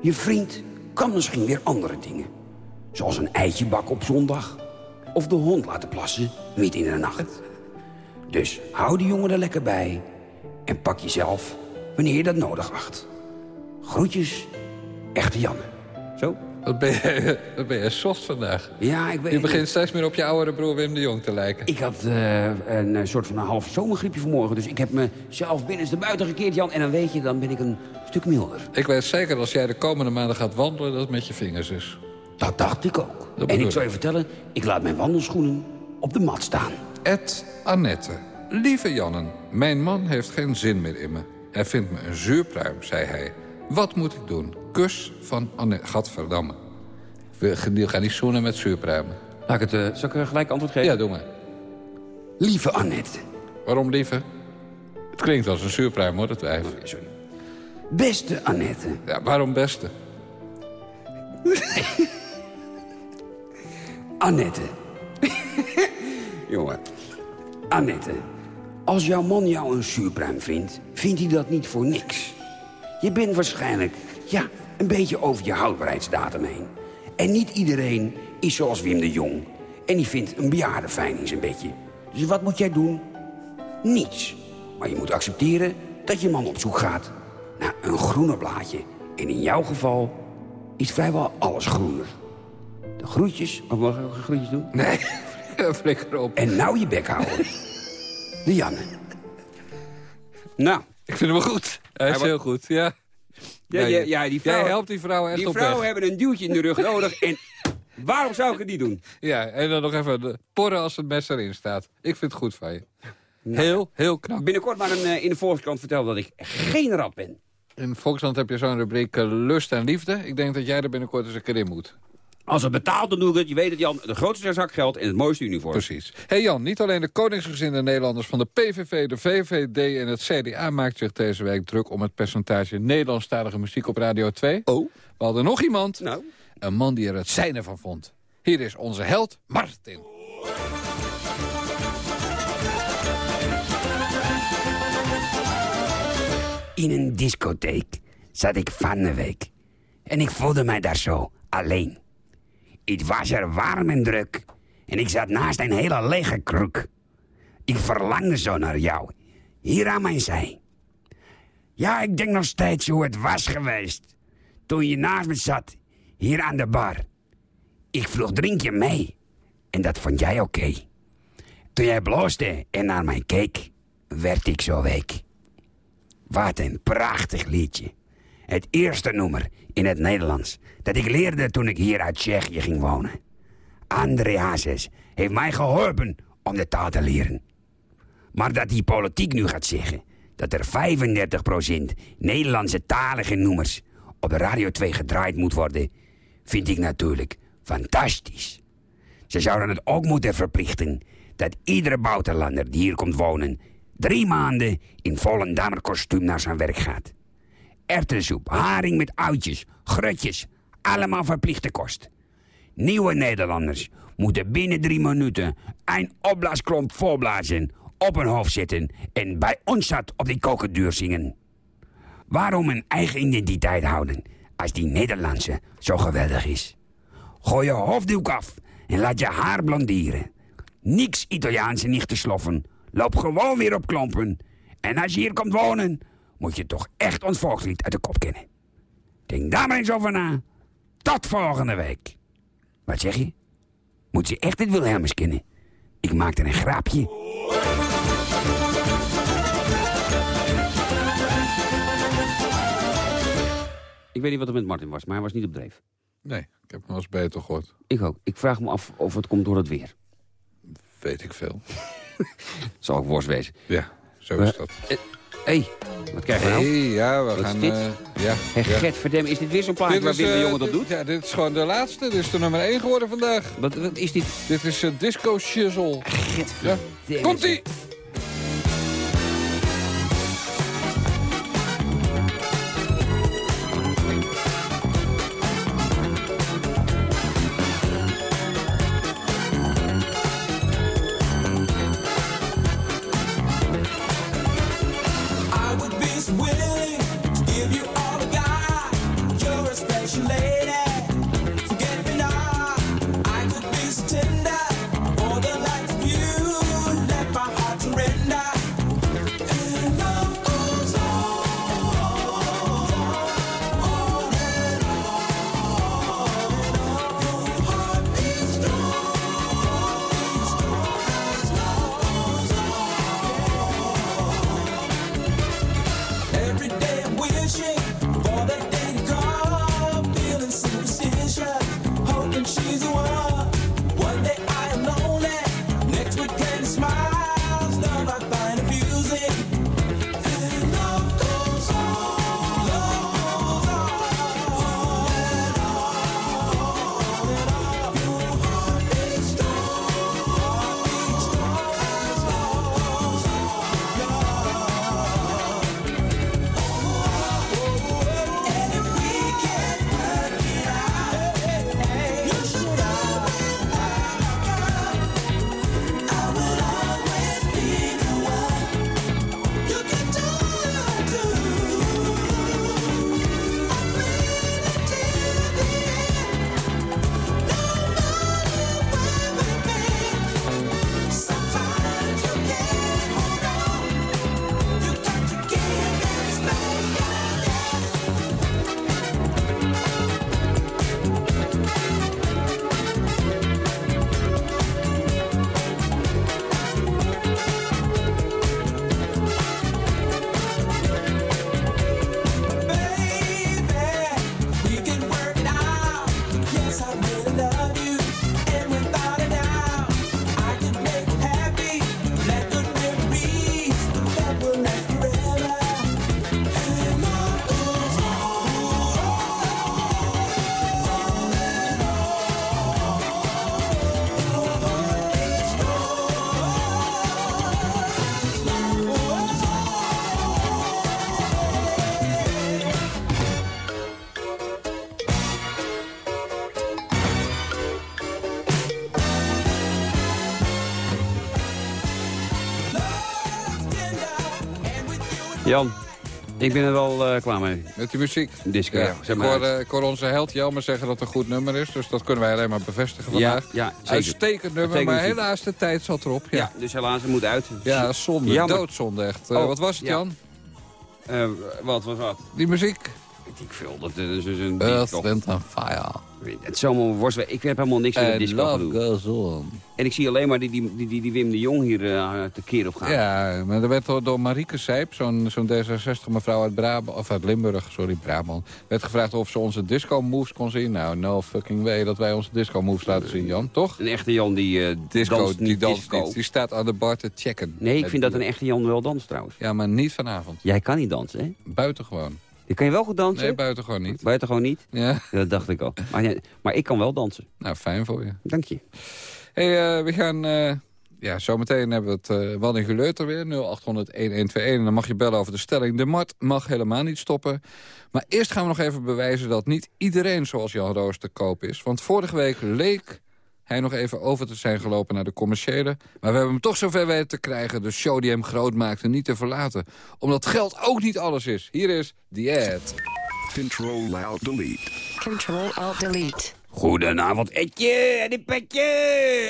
Je vriend kan misschien weer andere dingen. Zoals een eitje bakken op zondag. Of de hond laten plassen midden in de nacht. Dus hou die jongen er lekker bij. En pak jezelf wanneer je dat nodig acht. Groetjes, echte Janne. Zo? Wat ben je, (laughs) wat ben je soft vandaag? Ja, ik weet Je begint steeds meer op je oudere broer Wim de Jong te lijken. Ik had eh, een eh, soort van een half zomergriepje vanmorgen. Dus ik heb mezelf binnenste buiten gekeerd, Jan. En dan weet je, dan ben ik een stuk milder. Ik weet zeker als jij de komende maanden gaat wandelen... dat het met je vingers is. Dat dacht ik ook. Dat en ik zou je vertellen, ik laat mijn wandelschoenen op de mat staan. Ed Annette. Lieve Jannen, mijn man heeft geen zin meer in me. Hij vindt me een zuurpruim, zei hij. Wat moet ik doen? Kus van Annette. Gadverdamme. We gaan- niet zoenen met zuurpruimen. Laat ik het, eh, zal ik er gelijk antwoord geven? Ja, doe maar. Lieve Annette. Waarom lieve? Het klinkt als een zuurpruim, hoor, dat wijf. Sorry. Beste Annette. Ja, waarom beste? (laughs) Annette. Jongen. Annette. Als jouw man jou een zuurpruim vindt, vindt hij dat niet voor niks. Je bent waarschijnlijk, ja, een beetje over je houdbaarheidsdatum heen. En niet iedereen is zoals Wim de Jong. En die vindt een bejaarde fijn in zijn bedje. Dus wat moet jij doen? Niets. Maar je moet accepteren dat je man op zoek gaat naar een groener blaadje. En in jouw geval is vrijwel alles groener. De groetjes. Mag ik ook groetjes doen? Nee, (laughs) flikker op. En nou je bek houden. (laughs) De Janne. Nou. Ik vind hem wel goed. Hij is heel goed, ja. Ja, Ja, ja, die jij vrouwen, helpt die vrouwen echt die op vrouwen hebben een duwtje in de rug nodig. En waarom zou ik het niet doen? (laughs) Ja, en dan nog even de porren als het mes erin staat. Ik vind het goed van je. Heel, heel knap. Binnenkort maar een, eh, in de Volkskrant vertellen dat ik geen rat ben. In Volksland heb je zo'n rubriek eh, Lust en Liefde. Ik denk dat jij er binnenkort eens een keer in moet. Als het betaalt, dan doe ik het. Je weet het, Jan. De grootste zakgeld en het mooiste uniform. Precies. hey Jan, niet alleen de koningsgezinde Nederlanders van de PVV, de VVD en het CDA... maakt zich deze week druk om het percentage Nederlandstalige muziek op Radio 2. Oh. We hadden nog iemand, Nou. een man die er het zijne van vond. Hier is onze held, Martin. In een discotheek zat ik van de week. En ik voelde mij daar zo alleen. Het was er warm en druk. En ik zat naast een hele lege kroeg. Ik verlangde zo naar jou. Hier aan mijn zij. Ja, ik denk nog steeds hoe het was geweest. Toen je naast me zat. Hier aan de bar. Ik vroeg drink je mee. En dat vond jij oké. Toen jij bloosde en naar mij keek. Werd ik zo week. Wat een prachtig liedje. Het eerste nummer in het Nederlands dat ik leerde toen ik hier uit Tsjechië ging wonen. André Hazes heeft mij geholpen om de taal te leren. Maar dat die politiek nu gaat zeggen dat er 35% Nederlandse talige nummers op Radio 2 gedraaid moet worden, vind ik natuurlijk fantastisch. Ze zouden het ook moeten verplichten dat iedere buitenlander die hier komt wonen... drie maanden in Volendammer kostuum naar zijn werk gaat. Erwtensoep, haring met uitjes, grutjes, allemaal verplichte kost. Nieuwe Nederlanders moeten binnen drie minuten een opblaasklomp volblazen, op hun hoofd zitten en bij ons zat op die kokenduur zingen. Waarom een eigen identiteit houden als die Nederlandse zo geweldig is? Gooi je hoofddoek af en laat je haar blonderen. Niks Italiaanse niet te sloffen. Loop gewoon weer op klompen. En als je hier komt wonen, moet je toch echt ons volkslied uit de kop kennen. Denk daar maar eens over na. Tot volgende week. Wat zeg je? Moet je echt dit Wilhelmus kennen? Ik maakte een graapje. Ik weet niet wat er met Martin was, maar hij was niet op dreef. Nee, ik heb hem wel beter gehoord. Ik ook. Ik vraag me af of het komt door het weer. Weet ik veel. (laughs) Zal ik worst wezen. Ja, zo is dat. Eh, Hé, hey, wat krijgen we Hey, nou? ja, we Wat is gaan... dit? eh, ja, Hey, ja. Gert Verdem, is dit weer zo'n plaatje waar Wim de eh, Jonge dat doet? Ja, dit is gewoon de laatste. Dit is de nummer 1 geworden vandaag. Wat, wat is dit? Dit is eh, Disco Shizzle. Gert Ja. Verdem. Komt-ie! Ik ben er wel eh, klaar mee. Met die muziek. Disco, Ja, ja, zeg ik, maar hoor, eh, ik hoor onze held Jelmer zeggen dat het een goed nummer is. Dus dat kunnen wij alleen maar bevestigen Ja, vandaag. ja, zeker. Uitstekend nummer, Uitstekend maar helaas de tijd zat erop. Ja, Ja, dus helaas, het moet uit. ja zonde, Jammer. doodzonde echt. Eh, Oh, wat was het ja. Jan? Eh, wat was dat? Die muziek? Ik veel. Dat is dus een Earth, Wind and Fire. Het is allemaal worst. Ik heb helemaal niks met And disco love gedoe. goes on. En ik zie alleen maar die, die, die, die, Wim de Jong hier eh te keer op gaan. Ja, maar er werd door, Marieke Sijp, zo'n zo'n D66 mevrouw uit Brabant, of uit Limburg, sorry, Brabant, werd gevraagd of ze onze disco moves kon zien. Nou, no fucking way dat wij onze disco moves laten zien, Jan, toch? Een echte Jan die eh Disco, danst die niet danst disco. niet. Die staat aan de bar te checken. Nee, ik vind dat een echte Jan wel danst trouwens. Ja, maar niet vanavond. Jij kan niet dansen, hè? Buitengewoon. Je kan je wel goed dansen? Nee, buitengewoon niet. Buiten gewoon niet? Ja, dat dacht ik al. Maar, maar ik kan wel dansen. nou, fijn voor je. Dank je. Hey, eh, we gaan... eh, ja, zometeen hebben we het uh, wat in geleuter weer. 0800-1121. En dan mag je bellen over de stelling. De mat mag helemaal niet stoppen. Maar eerst gaan we nog even bewijzen dat niet iedereen zoals Jan Roos te koop is. Want vorige week leek hij nog even over te zijn gelopen naar de commerciële. Maar we hebben hem toch zover weten te krijgen. De show die hem groot maakte niet te verlaten. Omdat geld ook niet alles is. Hier is The Ad. Control Alt Goedenavond, Etje, Eddie Petje,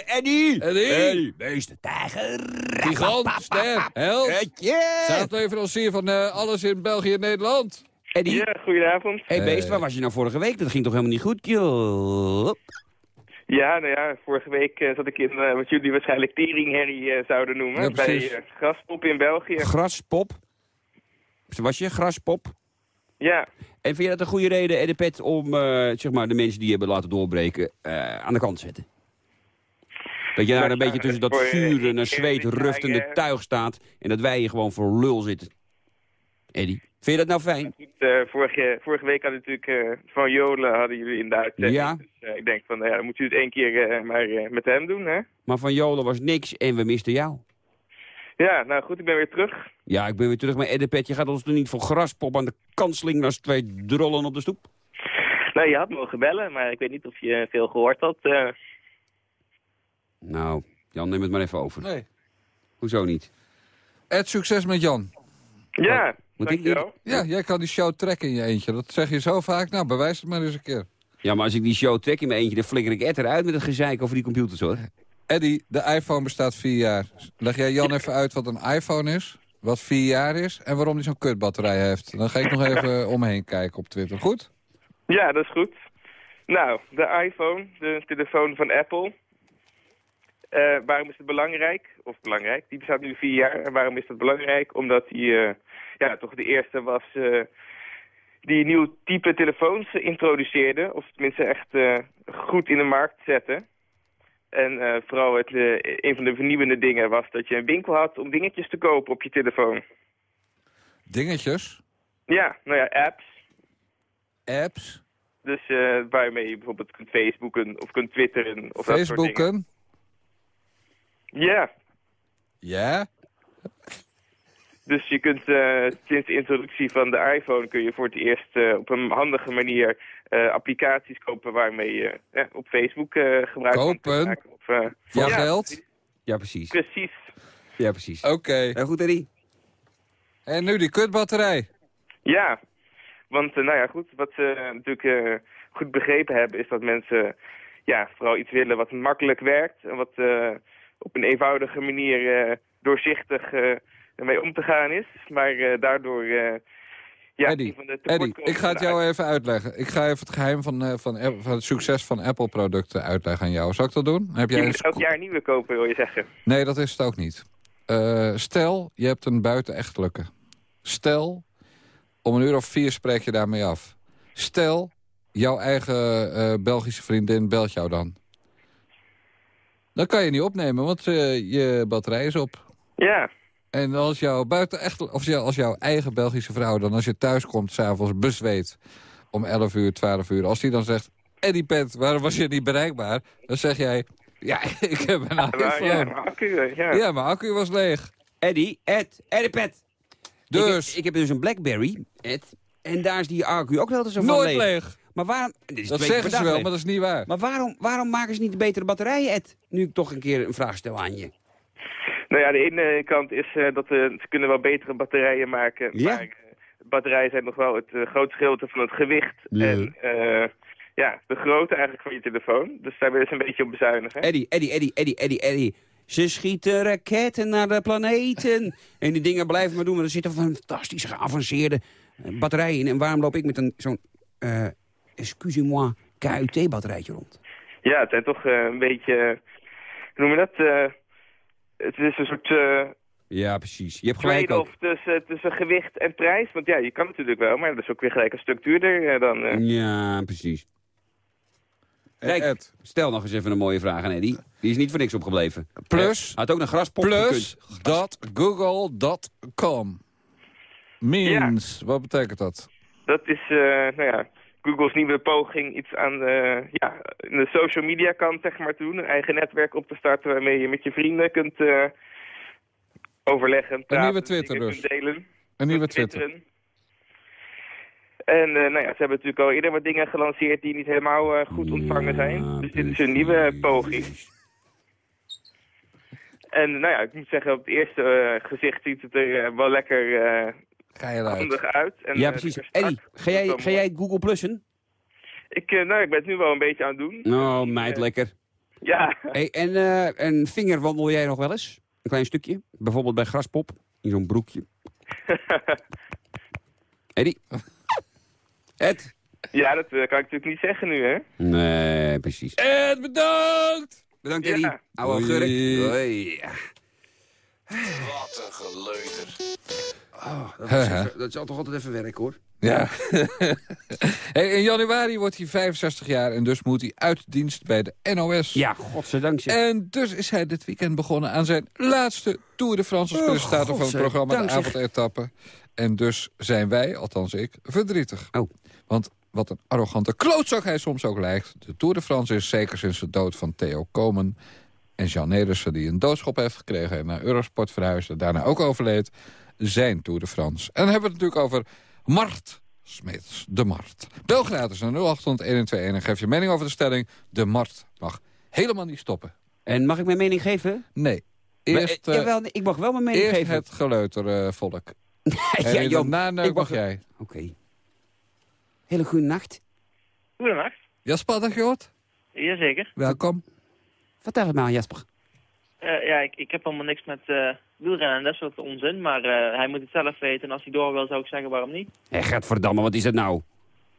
Eddie. Eddie. beeste tijger. Gigant, ster, held. Etje. Zaadleverancier van eh, alles in België en Nederland. Eddie. Ja, goedenavond. hey, beest, waar was je nou vorige week? Dat ging toch helemaal niet goed, joh? Ja, nou ja, vorige week eh, zat ik in eh, wat jullie waarschijnlijk teringherrie eh, zouden noemen. Ja, bij eh, Graspop in België. Graspop. Was je graspop? Ja. En vind je dat een goede reden, Eddie Pet, om eh, zeg maar, de mensen die je hebben laten doorbreken eh, aan de kant te zetten? Dat je daar een beetje tussen dat eh, en ik- zweet ruftende ik- tuig staat... en dat wij hier gewoon voor lul zitten. Eddie, vind je dat nou fijn? Eh, vorige, vorige week hadden natuurlijk eh, van Jolen hadden jullie in de uitzending. Ja. Dus eh, ik denk van, ja, dan moet u het één keer eh, maar eh, met hem doen, hè? Maar van Jolen was niks en we misten jou. Ja, nou goed, ik ben weer terug. Ja, ik ben weer terug met Eddie Pet. Je gaat ons er niet voor graspop aan de kant slingeren als twee drollen op de stoep. Nou, je had mogen bellen, maar ik weet niet of je veel gehoord had. eh. Nou, Jan, neem het maar even over. Nee. Hoezo niet? Ed, succes met Jan. ja, Moet ik dankjewel. Ja, jij kan die show trekken in je eentje. Dat zeg je zo vaak. Nou, bewijs het maar eens een keer. Ja, maar als ik die show trek in mijn eentje, dan flikker ik Ed eruit met het gezeik over die computers, hoor. Eddie, de iPhone bestaat vier jaar. Leg jij Jan even uit wat een iPhone is, wat vier jaar is... en waarom die zo'n kutbatterij heeft. Dan ga ik nog even (laughs) omheen kijken op Twitter. Goed? Ja, dat is goed. Nou, de iPhone, de telefoon van Apple. Eh, waarom is het belangrijk? Of belangrijk, die bestaat nu vier jaar. En waarom is dat belangrijk? Omdat die eh, ja, toch de eerste was eh, die een nieuw type telefoons introduceerde. Of tenminste echt goed in de markt zette. En eh, vooral het, eh, een van de vernieuwende dingen was dat je een winkel had om dingetjes te kopen op je telefoon. Dingetjes, Ja, nou ja, apps. apps, Dus eh, waarmee je bijvoorbeeld kunt Facebooken of kunt twitteren. Of dat soort dingen. Facebooken. Ja, Ja? Dus je kunt eh, sinds de introductie van de iPhone kun je voor het eerst eh, op een handige manier eh, applicaties kopen waarmee je op Facebook eh gebruik Kopen? maken. Of, eh, Voor ja, geld? Ja, precies. Precies. Ja, precies. Oké. Eh, goed, Eddie? En nu die kutbatterij. Ja, want nou ja, goed, wat ze natuurlijk eh, goed begrepen hebben is dat mensen ja, vooral iets willen wat makkelijk werkt en wat eh, op een eenvoudige manier eh, doorzichtig eh, ermee om te gaan is. Maar eh, daardoor, eh, ja, Eddie, een van de Eddie, ik ga het jou even uitleggen. Ik ga even het geheim van, eh, van, van het succes van Apple-producten uitleggen aan jou. Zal ik dat doen? Heb Je jij moet elk jaar nieuwe kopen, wil je zeggen. Nee, dat is het ook niet. Stel, je hebt een buitenechtelijke. Stel, om een uur of vier spreek je daarmee af. Stel, jouw eigen Belgische vriendin belt jou dan. Dan kan je niet opnemen, want je batterij is op. Ja, En als jouw buitenechtelijke, of jou- als jouw eigen Belgische vrouw dan als je thuis komt, s'avonds bezweet om 11 uur, 12 uur. Als die dan zegt, Eddie Pet, waarom was je niet bereikbaar? Dan zeg jij, ja, (laughs) ik heb een maar, ja, maar accu, ja. Ja, mijn accu was leeg. Eddie, Ed, Eddie Pet. Dus, Ik, ik heb dus een Blackberry, Ed. En daar is die accu ook wel eens zo van nooit leeg. leeg. Maar waarom... Dat zeggen ze wel, leeg. maar dat is niet waar. Maar waarom, waarom maken ze niet de betere batterijen, Ed? Nu ik toch een keer een vraag stel aan je. Nou ja, de ene kant is eh, dat eh, ze kunnen wel betere batterijen maken. Ja. Maar eh, batterijen zijn nog wel het grootste gedeelte van het gewicht. Ja. En eh, ja, de grootte eigenlijk van je telefoon. Dus daar willen ze een beetje op bezuinigen. Eddie, Eddie, Eddie, Eddie, Eddie, Eddie. Ze schieten raketten naar de planeten. (laughs) en die dingen blijven maar doen. Maar er zitten fantastische geavanceerde batterijen in. En waarom loop ik met een zo'n, eh excusez-moi, KUT-batterijtje rond? Ja, het zijn toch een beetje... hoe noem je dat? Het is een soort eh Ja, precies. Je hebt gelijk ook. trade-off tussen, tussen gewicht en prijs. Want ja, je kan natuurlijk wel, maar dat is ook weer gelijk een stuk duurder eh, dan... eh, Ja, precies. Kijk, Ed, stel nog eens even een mooie vraag aan Eddie. Die is niet voor niks opgebleven. Plus- Hij had ook naar graspop plus gekund. dat google.com. Means, wat betekent dat? Dat is, eh, nou ja, Google's nieuwe poging iets aan de, ja, de social media kant zeg maar te doen. Een eigen netwerk op te starten waarmee je met je vrienden kunt eh, overleggen, praten, nieuwe Twitter dus. kunt delen. Een nieuwe Twitter. En eh, nou ja, ze hebben natuurlijk al eerder wat dingen gelanceerd die niet helemaal eh, goed ontvangen zijn. Dus dit is een nieuwe poging. En nou ja, ik moet zeggen, op het eerste gezicht ziet het er wel lekker Ga je eruit. handig uit. En, Ja, eh, precies. lekker strak. Eddie, ga jij, ga jij Google Plussen? Ik, eh, nou, ik ben het nu wel een beetje aan het doen. Oh, meid, lekker. Ja, Hey, en eh, een vinger wandel jij nog wel eens? Een klein stukje? Bijvoorbeeld bij Graspop? In zo'n broekje? (laughs) Eddie? Ed? ja dat eh, kan ik natuurlijk niet zeggen nu, hè? Nee, precies. Ed, bedankt! Bedankt, Ja. Eddie. Oude gurk. Hoi. Wat een geleuter. Oh, dat, is hè? even- dat zal toch altijd even werk, hoor. Ja. (laughs) hey, in januari wordt hij 65 jaar en dus moet hij uit dienst bij de NOS. Ja, godzijdank. zeg. En dus is hij dit weekend begonnen aan zijn laatste Tour de France... als Oh, presentator van het programma De. Avondetappe. En dus zijn wij, althans ik, verdrietig. Oh. Want wat een arrogante klootzak hij soms ook lijkt. De Tour de France is zeker sinds de dood van Theo Komen... en Jean Nedersen, die een doodschop heeft gekregen... en naar Eurosport verhuisde, daarna ook overleed... zijn Tour de France. En dan hebben we het natuurlijk over Mart Smits, de Mart. Bel gratis naar 0800 en geef je mening over de stelling... de Mart mag helemaal niet stoppen. En mag ik mijn mening geven? Nee. Maar, Eerst, eh, eh, jawel, ik mag wel mijn mening eerst geven. het geleutervolk. (laughs) ja, en Joop, daarna ik mag mag- jij. Oké. Hele goede nacht. Goedenacht. Jasper, dat gehoord? Jazeker. Welkom. Vertel het maar, Jasper. Eh, ja, ik, ik heb helemaal niks met eh wielrennen en dat soort onzin, maar eh, hij moet het zelf weten. En als hij door wil, zou ik zeggen waarom niet. Hé, gadverdamme, wat is het nou?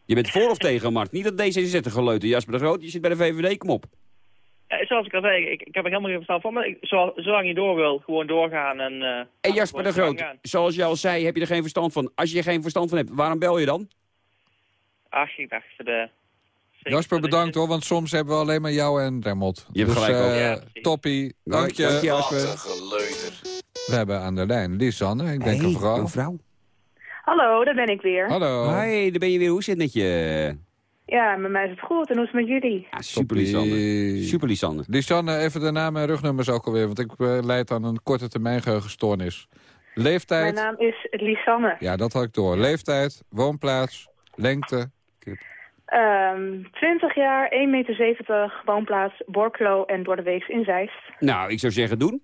Je bent voor of tegen, Mart? Niet dat D66 geleuter. Jasper de Groot, je zit bij de VVD, kom op. Ja, zoals ik al zei, ik, ik heb er helemaal geen verstand van, maar ik, zolang je door wil, gewoon doorgaan en... En Jasper de Groot, zoals je al zei, heb je er geen verstand van. Als je er geen verstand van hebt, waarom bel je dan? Ach, ik dacht voor de... Jasper, bedankt hoor, want soms hebben we alleen maar jou en Remmelt. Je hebt dus, gelijk ook. eh, Ja, toppie, dank je. Dank je. We hebben aan de lijn Lisanne, ik denk een vrouw. een vrouw. Hallo, daar ben ik weer. Hallo. Hoi, daar ben je weer. Hoe zit het met je? Ja, met mij is het goed. En hoe is het met jullie? Ja, super. Lisanne. Super Lisanne. Lisanne, even de naam en rugnummers ook alweer, want ik eh, leid aan een korte termijn geheugenstoornis. Leeftijd? Mijn naam is Lisanne. Ja, dat had ik door. Leeftijd, woonplaats, lengte. Ehm 20 jaar, 1,70 meter, woonplaats Borklo en door de Weeks in Zeist. Nou, ik zou zeggen doen.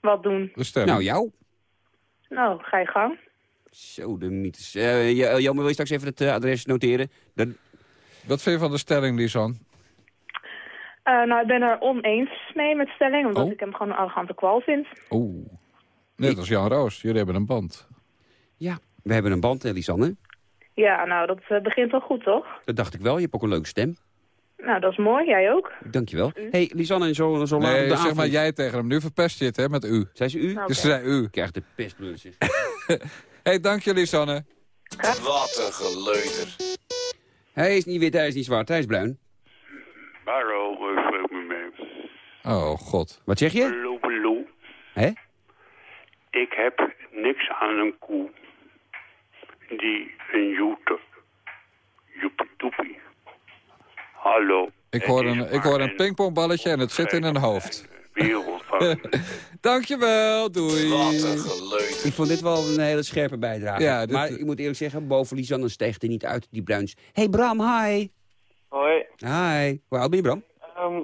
Wat doen? Nou, jou. Nou, ga je gang. Zo, de mythes. Eh ja, Jan, wil je straks even het eh, adres noteren? Dat, Wat vind je van de stelling, Lisanne? Eh, nou, ik ben er oneens mee met de stelling, omdat Oh. ik hem gewoon een arrogante kwal vind. Oeh. Net als Jan Roos, jullie hebben een band. ja, we hebben een band, hè, Lisanne. Ja, nou, dat eh, begint al goed, toch? Dat dacht ik wel. Je hebt ook een leuke stem. Nou, dat is mooi. Jij ook? Dankjewel. hey, Lisanne, en zo, zo laat op Nee, de zeg avond. maar jij tegen hem. Nu verpest je het, hè, met u. Zei ze u? Dus zei u. Krijgt de pestbloed, zeg. (laughs) hey, dank je, Lisanne. Wat een geleuter. Hij is niet wit, hij is niet zwart, hij is bruin. Barrow, vult me mee. Oh, god. Wat zeg je? Hallo, hallo. Hè? Ik heb niks aan een koe die een. Joepie Hallo. Ik hoor een, ik hoor een pingpongballetje en het zit in een hoofd. (laughs) Dankjewel, doei. Wat een geleuter. Ik vond dit wel een hele scherpe bijdrage. Ja, dit- Maar ik moet eerlijk zeggen, boven Lisanne steegt er niet uit, die bruins. hey Bram, hi. Hoi. Hi. Hoe oud ben je, Bram?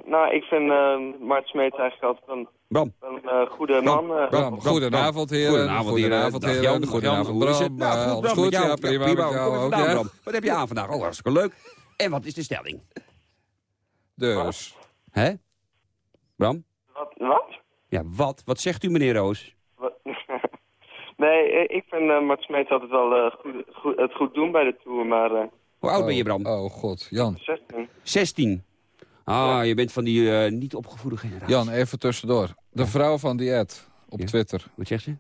Nou, ik vind eh Mart Smeet eigenlijk altijd een, Bram. een eh, goede man. eh. Bram, goedenavond, heren. Goedenavond, heren. Goedenavond, Dag, heren. Jan. Goedenavond, Jan? Bram. Nou, Eh, goed, alles Bram, goed? Ja, prima. prima. ja? Bram. Wat heb je aan vandaag? Oh, hartstikke leuk. En wat is de stelling? Dus. Hè? Bram? Wat? Wat? Ja, wat? Wat zegt u, meneer Roos? (laughs) Nee, ik vind eh Mart Smeet altijd wel eh, goed, goed, het goed doen bij de Tour, maar eh Hoe oud ben je, Bram? Oh, god. Jan. 16. 16. Ah, je bent van die eh, niet opgevoede generatie. Jan, even tussendoor. De vrouw van die ad op Ja. Twitter. Wat zegt ze?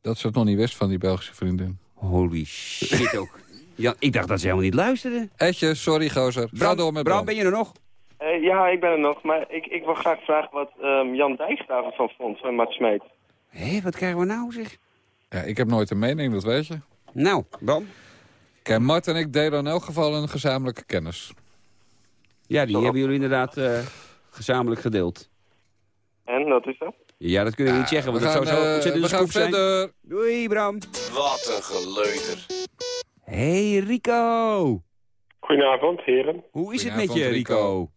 Dat ze het nog niet wist van die Belgische vriendin. Holy shit ook. Ja, ik dacht dat ze helemaal niet luisterde. Etje, sorry gozer. Ga Bram, door met Bram, Bram. ben je er nog? Eh, ja, ik ben er nog, maar ik, ik wil graag vragen wat ehm, Jan Dijkstra ervan vond van Mart Smeet. Hé, wat krijgen we nou, zeg? Ja, ik heb nooit een mening, dat weet je. Nou, Bram? Kijk, Mart en ik delen in elk geval een gezamenlijke kennis. Ja, die hebben jullie inderdaad eh, gezamenlijk gedeeld. En, dat is dat? Ja, dat kunnen we niet zeggen, We want dat zou zo eh, ontzettend we gaan scoop zijn. verder. Doei, Bram. Wat een geleuter. Hey, Rico. Goedenavond, heren. Hoe is het met je, Rico?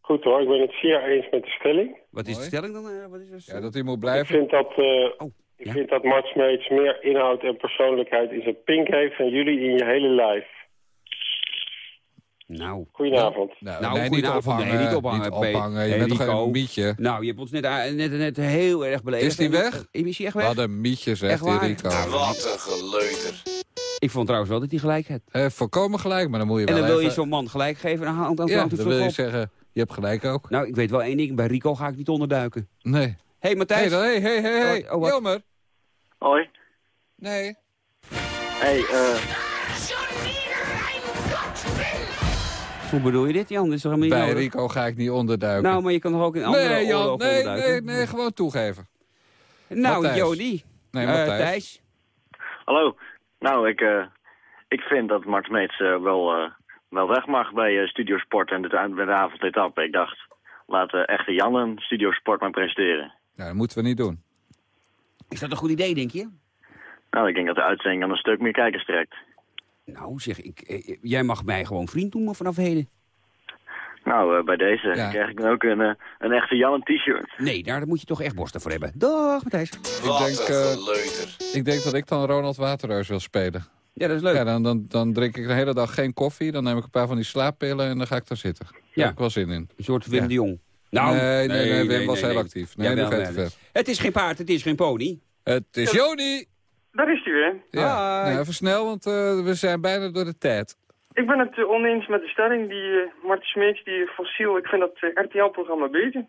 Goed hoor, ik ben het zeer eens met de stelling. Wat is de stelling dan? eh, wat is? Ja, dat hij moet Ik blijven. vind dat, eh, Oh, ik ja. vind dat Mart Smeets meer inhoud en persoonlijkheid in zijn pink heeft dan jullie in je hele lijf. Nou, Goedenavond. Nou, Nou, nee, niet goedenavond. ophangen. Nee, niet ophangen, Niet ophangen. Je Hey, bent toch een mietje? nou, je hebt ons net, eh, net, net heel erg beledigd. Is die weg? Is echt Wat weg? een mietje, zegt die? Rico. Wat een geleuter. Ik vond trouwens wel dat hij gelijk had. Heeft volkomen gelijk, maar dan moet je En wel dan wil je zo'n man gelijk geven en dan hangt dan Ja, dan wil je op. zeggen, je hebt gelijk ook. Nou, ik weet wel één ding. Bij Rico ga ik niet onderduiken. Nee. hey, Matthijs. Hey, hey, hey, hey. Oh, oh, wat? Jelmer. Hoi. Nee. Hey, eh... Hoe bedoel je dit, Jan? Dat is toch helemaal niet Bij nodig? Rico ga ik niet onderduiken. Nou, maar je kan toch ook in andere nee, Jan, oorlogen nee, nee, nee, gewoon toegeven. Nou, Matthijs. Jody. Nee, Eh, Matthijs. Thijs. Hallo. Nou, ik, eh, ik vind dat Mart Smeets eh, wel, eh, wel weg mag bij eh, Studio Sport en de, bij de avondetappe. Ik dacht, laat de echte Jan een Studio Sport maar presenteren. Ja, dat moeten we niet doen. Is dat een goed idee, denk je? Nou, ik denk dat de uitzending dan een stuk meer kijkers trekt. Nou, zeg, ik, eh, jij mag mij gewoon vriend noemen vanaf heden. Nou, eh, bij deze krijg ik dan ook een, eh, een echte Jan een t-shirt. Nee, daar moet je toch echt borsten voor hebben. Dag, Matthijs. Ik denk, eh, ik denk dat ik dan Ronald Waterreus wil spelen. Ja, dat is leuk. Ja, dan, dan, dan drink ik de hele dag geen koffie. Dan neem ik een paar van die slaappillen en dan ga ik daar zitten. Daar Ja. heb ik wel zin in. Een soort Wim Ja. de Jong. Nou, nee, nee, nee, Wim nee, was nee, heel nee. actief. Nee, Jawel, nee. ver. Het is geen paard, het is geen pony. Het is Joni! Daar is hij weer. Ja, nou, even snel, want eh, we zijn bijna door de tijd. Ik ben het eh, oneens met de stelling. Die uh, Martin Smeets, die fossiel, ik vind dat RTL-programma beter.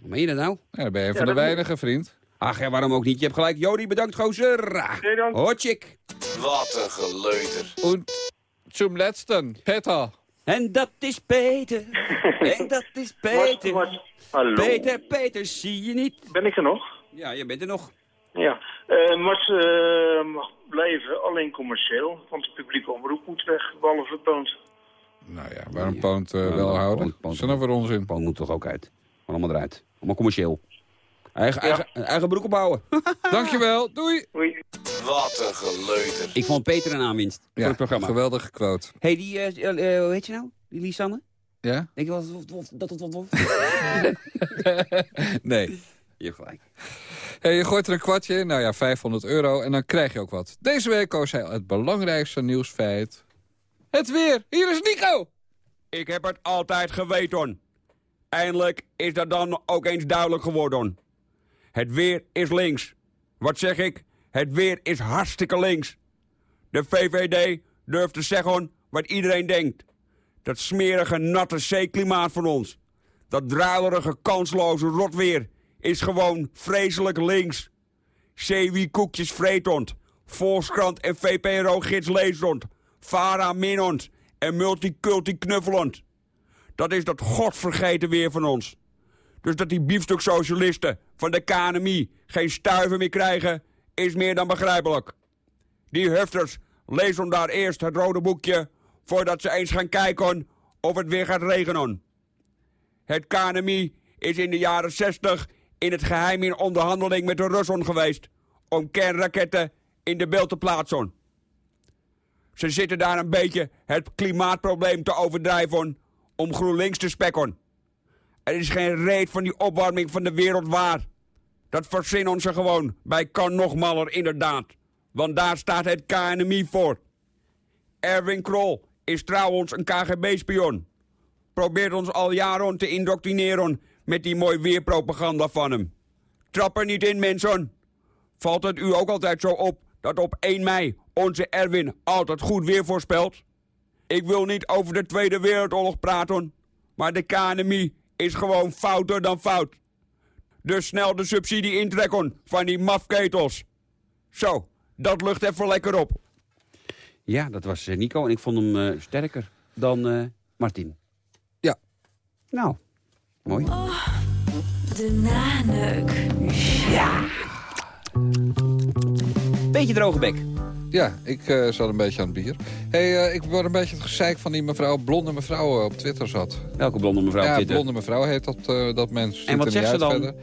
Hoe meen je dat nou? Ja, dan ben je een Ja, van de weinige, vriend. Ach, ja, waarom ook niet? Je hebt gelijk. Jody, bedankt, gozer. Nee, dank. Hotchik. Wat een geleuter. Und zum letzten, Peter. En dat is Peter. (laughs) en dat is Peter. Hallo. Peter, Peter, zie je niet? Ben ik er nog? Ja, je bent er nog. Ja. Eh Mart eh, mag blijven, alleen commercieel. Want de publieke omroep moet weg, behalve Poont. Nou ja, waarom Poont eh, wel houden? Wat is er nou voor onzin? Poont moet toch ook uit? Gewoon allemaal eruit. Allemaal commercieel. Eigen, eigen, eigen broek opbouwen. (laughs) Dankjewel, doei. Wat een geleuter. Ik vond Peter een aanwinst voor Ja, het programma. geweldige quote. hey, die, eh, hoe heet je nou? Die Lisanne? Ja? Denk je wat, dat het wat? (laughs) (laughs) Nee. Je hebt gelijk. Je gooit er een kwartje in, nou ja, 500 euro, en dan krijg je ook wat. Deze week koos hij het belangrijkste nieuwsfeit. Het weer, hier is Nico! Ik heb het altijd geweten. Eindelijk is dat dan ook eens duidelijk geworden. Het weer is links. Wat zeg ik? Het weer is hartstikke links. De VVD durft te zeggen wat iedereen denkt. Dat smerige, natte zeeklimaat van ons. Dat druilerige, kansloze rotweer is gewoon vreselijk links. Zeewie koekjes vreetond. Volkskrant en VPRO-gids lezend. Vara minnend en multiculti knuffelend. Dat is dat godvergeten weer van ons. Dus dat die biefstuksocialisten van de KNMI geen stuiver meer krijgen, is meer dan begrijpelijk. Die hufters lezen daar eerst het rode boekje... voordat ze eens gaan kijken of het weer gaat regenen. Het KNMI is in de jaren 60 in het geheim in onderhandeling met de Russen geweest... om kernraketten in de beeld te plaatsen. Ze zitten daar een beetje het klimaatprobleem te overdrijven om GroenLinks te spekken. Er is geen reet van die opwarming van de wereld waar. Dat verzinnen ze gewoon bij Kan Nogmaller inderdaad. Want daar staat het KNMI voor. Erwin Krol is trouwens een KGB-spion. Probeert ons al jaren te indoctrineren met die mooi weerpropaganda van hem. Trap er niet in, mensen. Valt het u ook altijd zo op dat op 1 mei onze Erwin altijd goed weer voorspelt? Ik wil niet over de Tweede Wereldoorlog praten, maar de KNMI is gewoon fouter dan fout. Dus snel de subsidie intrekken van die mafketels. Zo, dat lucht even lekker op. Ja, dat was eh, Nico en ik vond hem eh, sterker dan eh Martin. Ja. Nou, mooi. De naneuk. Ja. Beetje droge bek. Ja, ik eh, zat een beetje aan het bier. hey, eh, ik word een beetje het gezeik van die mevrouw, blonde mevrouw eh, op Twitter zat. Welke blonde mevrouw op ja, blonde mevrouw heet dat, eh, dat mens. En wat er zegt niet ze dan? verder.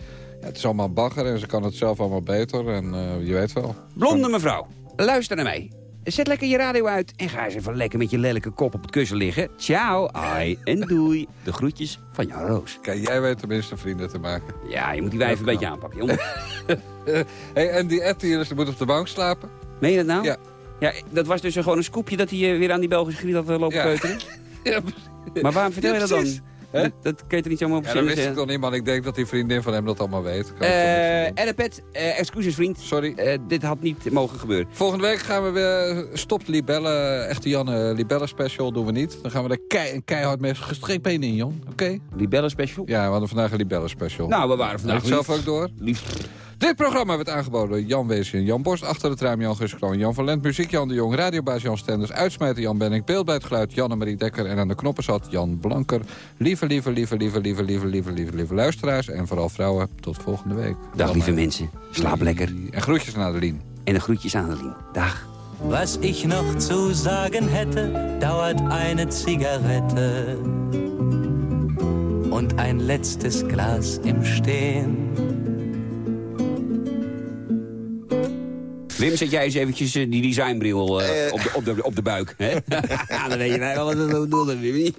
Ja, het is allemaal bagger en ze kan het zelf allemaal beter. En eh, je weet wel. Blonde mevrouw, luister naar mij. Zet lekker je radio uit en ga eens even lekker met je lelijke kop op het kussen liggen. Ciao, ai en doei. De groetjes van Jan Roos. Kijk, jij weet tenminste vrienden te maken. Ja, je moet die wijven een beetje aanpakken, jongen. (laughs) hey, en die Ed hier, die moet op de bank slapen? Meen je dat nou? Ja. Ja, dat was dus gewoon een scoopje dat hij eh, weer aan die Belgische griet had eh, lopen Ja. peuteren. (laughs) Ja, Maar waarom vertel Ja, je dat dan? Dat, dat kun je er niet zomaar op Ja, dat wist ik toch niet, man. Ik denk dat die vriendin van hem dat allemaal weet. Eh en pet, eh, excuses vriend. Sorry. Eh, dit had niet mogen gebeuren. Volgende week gaan we weer... Stopt Libelle, echte Janne Libelle special doen we niet. Dan gaan we er kei, keihard mee gestrekt benen in, Jon. Oké? Libelle special? Ja, we hadden vandaag een Libelle special. Nou, we waren vandaag het zelf lief. ook door? Lief. Dit programma werd aangeboden door Jan Weesje en Jan Borst. Achter het raam Jan Guskroon, Jan van Lent. Muziek Jan de Jong, radiobaas Jan Stenders. Uitsmijter Jan Benning. Beeld bij het geluid Janne-Marie Dekker. En aan de knoppen zat Jan Blanker. Lieve, lieve, lieve, lieve, lieve, lieve, lieve, lieve, lieve luisteraars. En vooral vrouwen, tot volgende week. Dag lieve mensen. Slaap lekker. En groetjes aan Adeline. En de groetjes aan Adeline. Dag. Was ich noch zu sagen hätte, dauert eine Zigarette und ein letztes Glas im Stehen. Wim, zet jij eens eventjes eh, die designbril eh, op, de, op, de, op de buik. Hè? (laughs) ja, dan weet je wel wat we doen, Wim.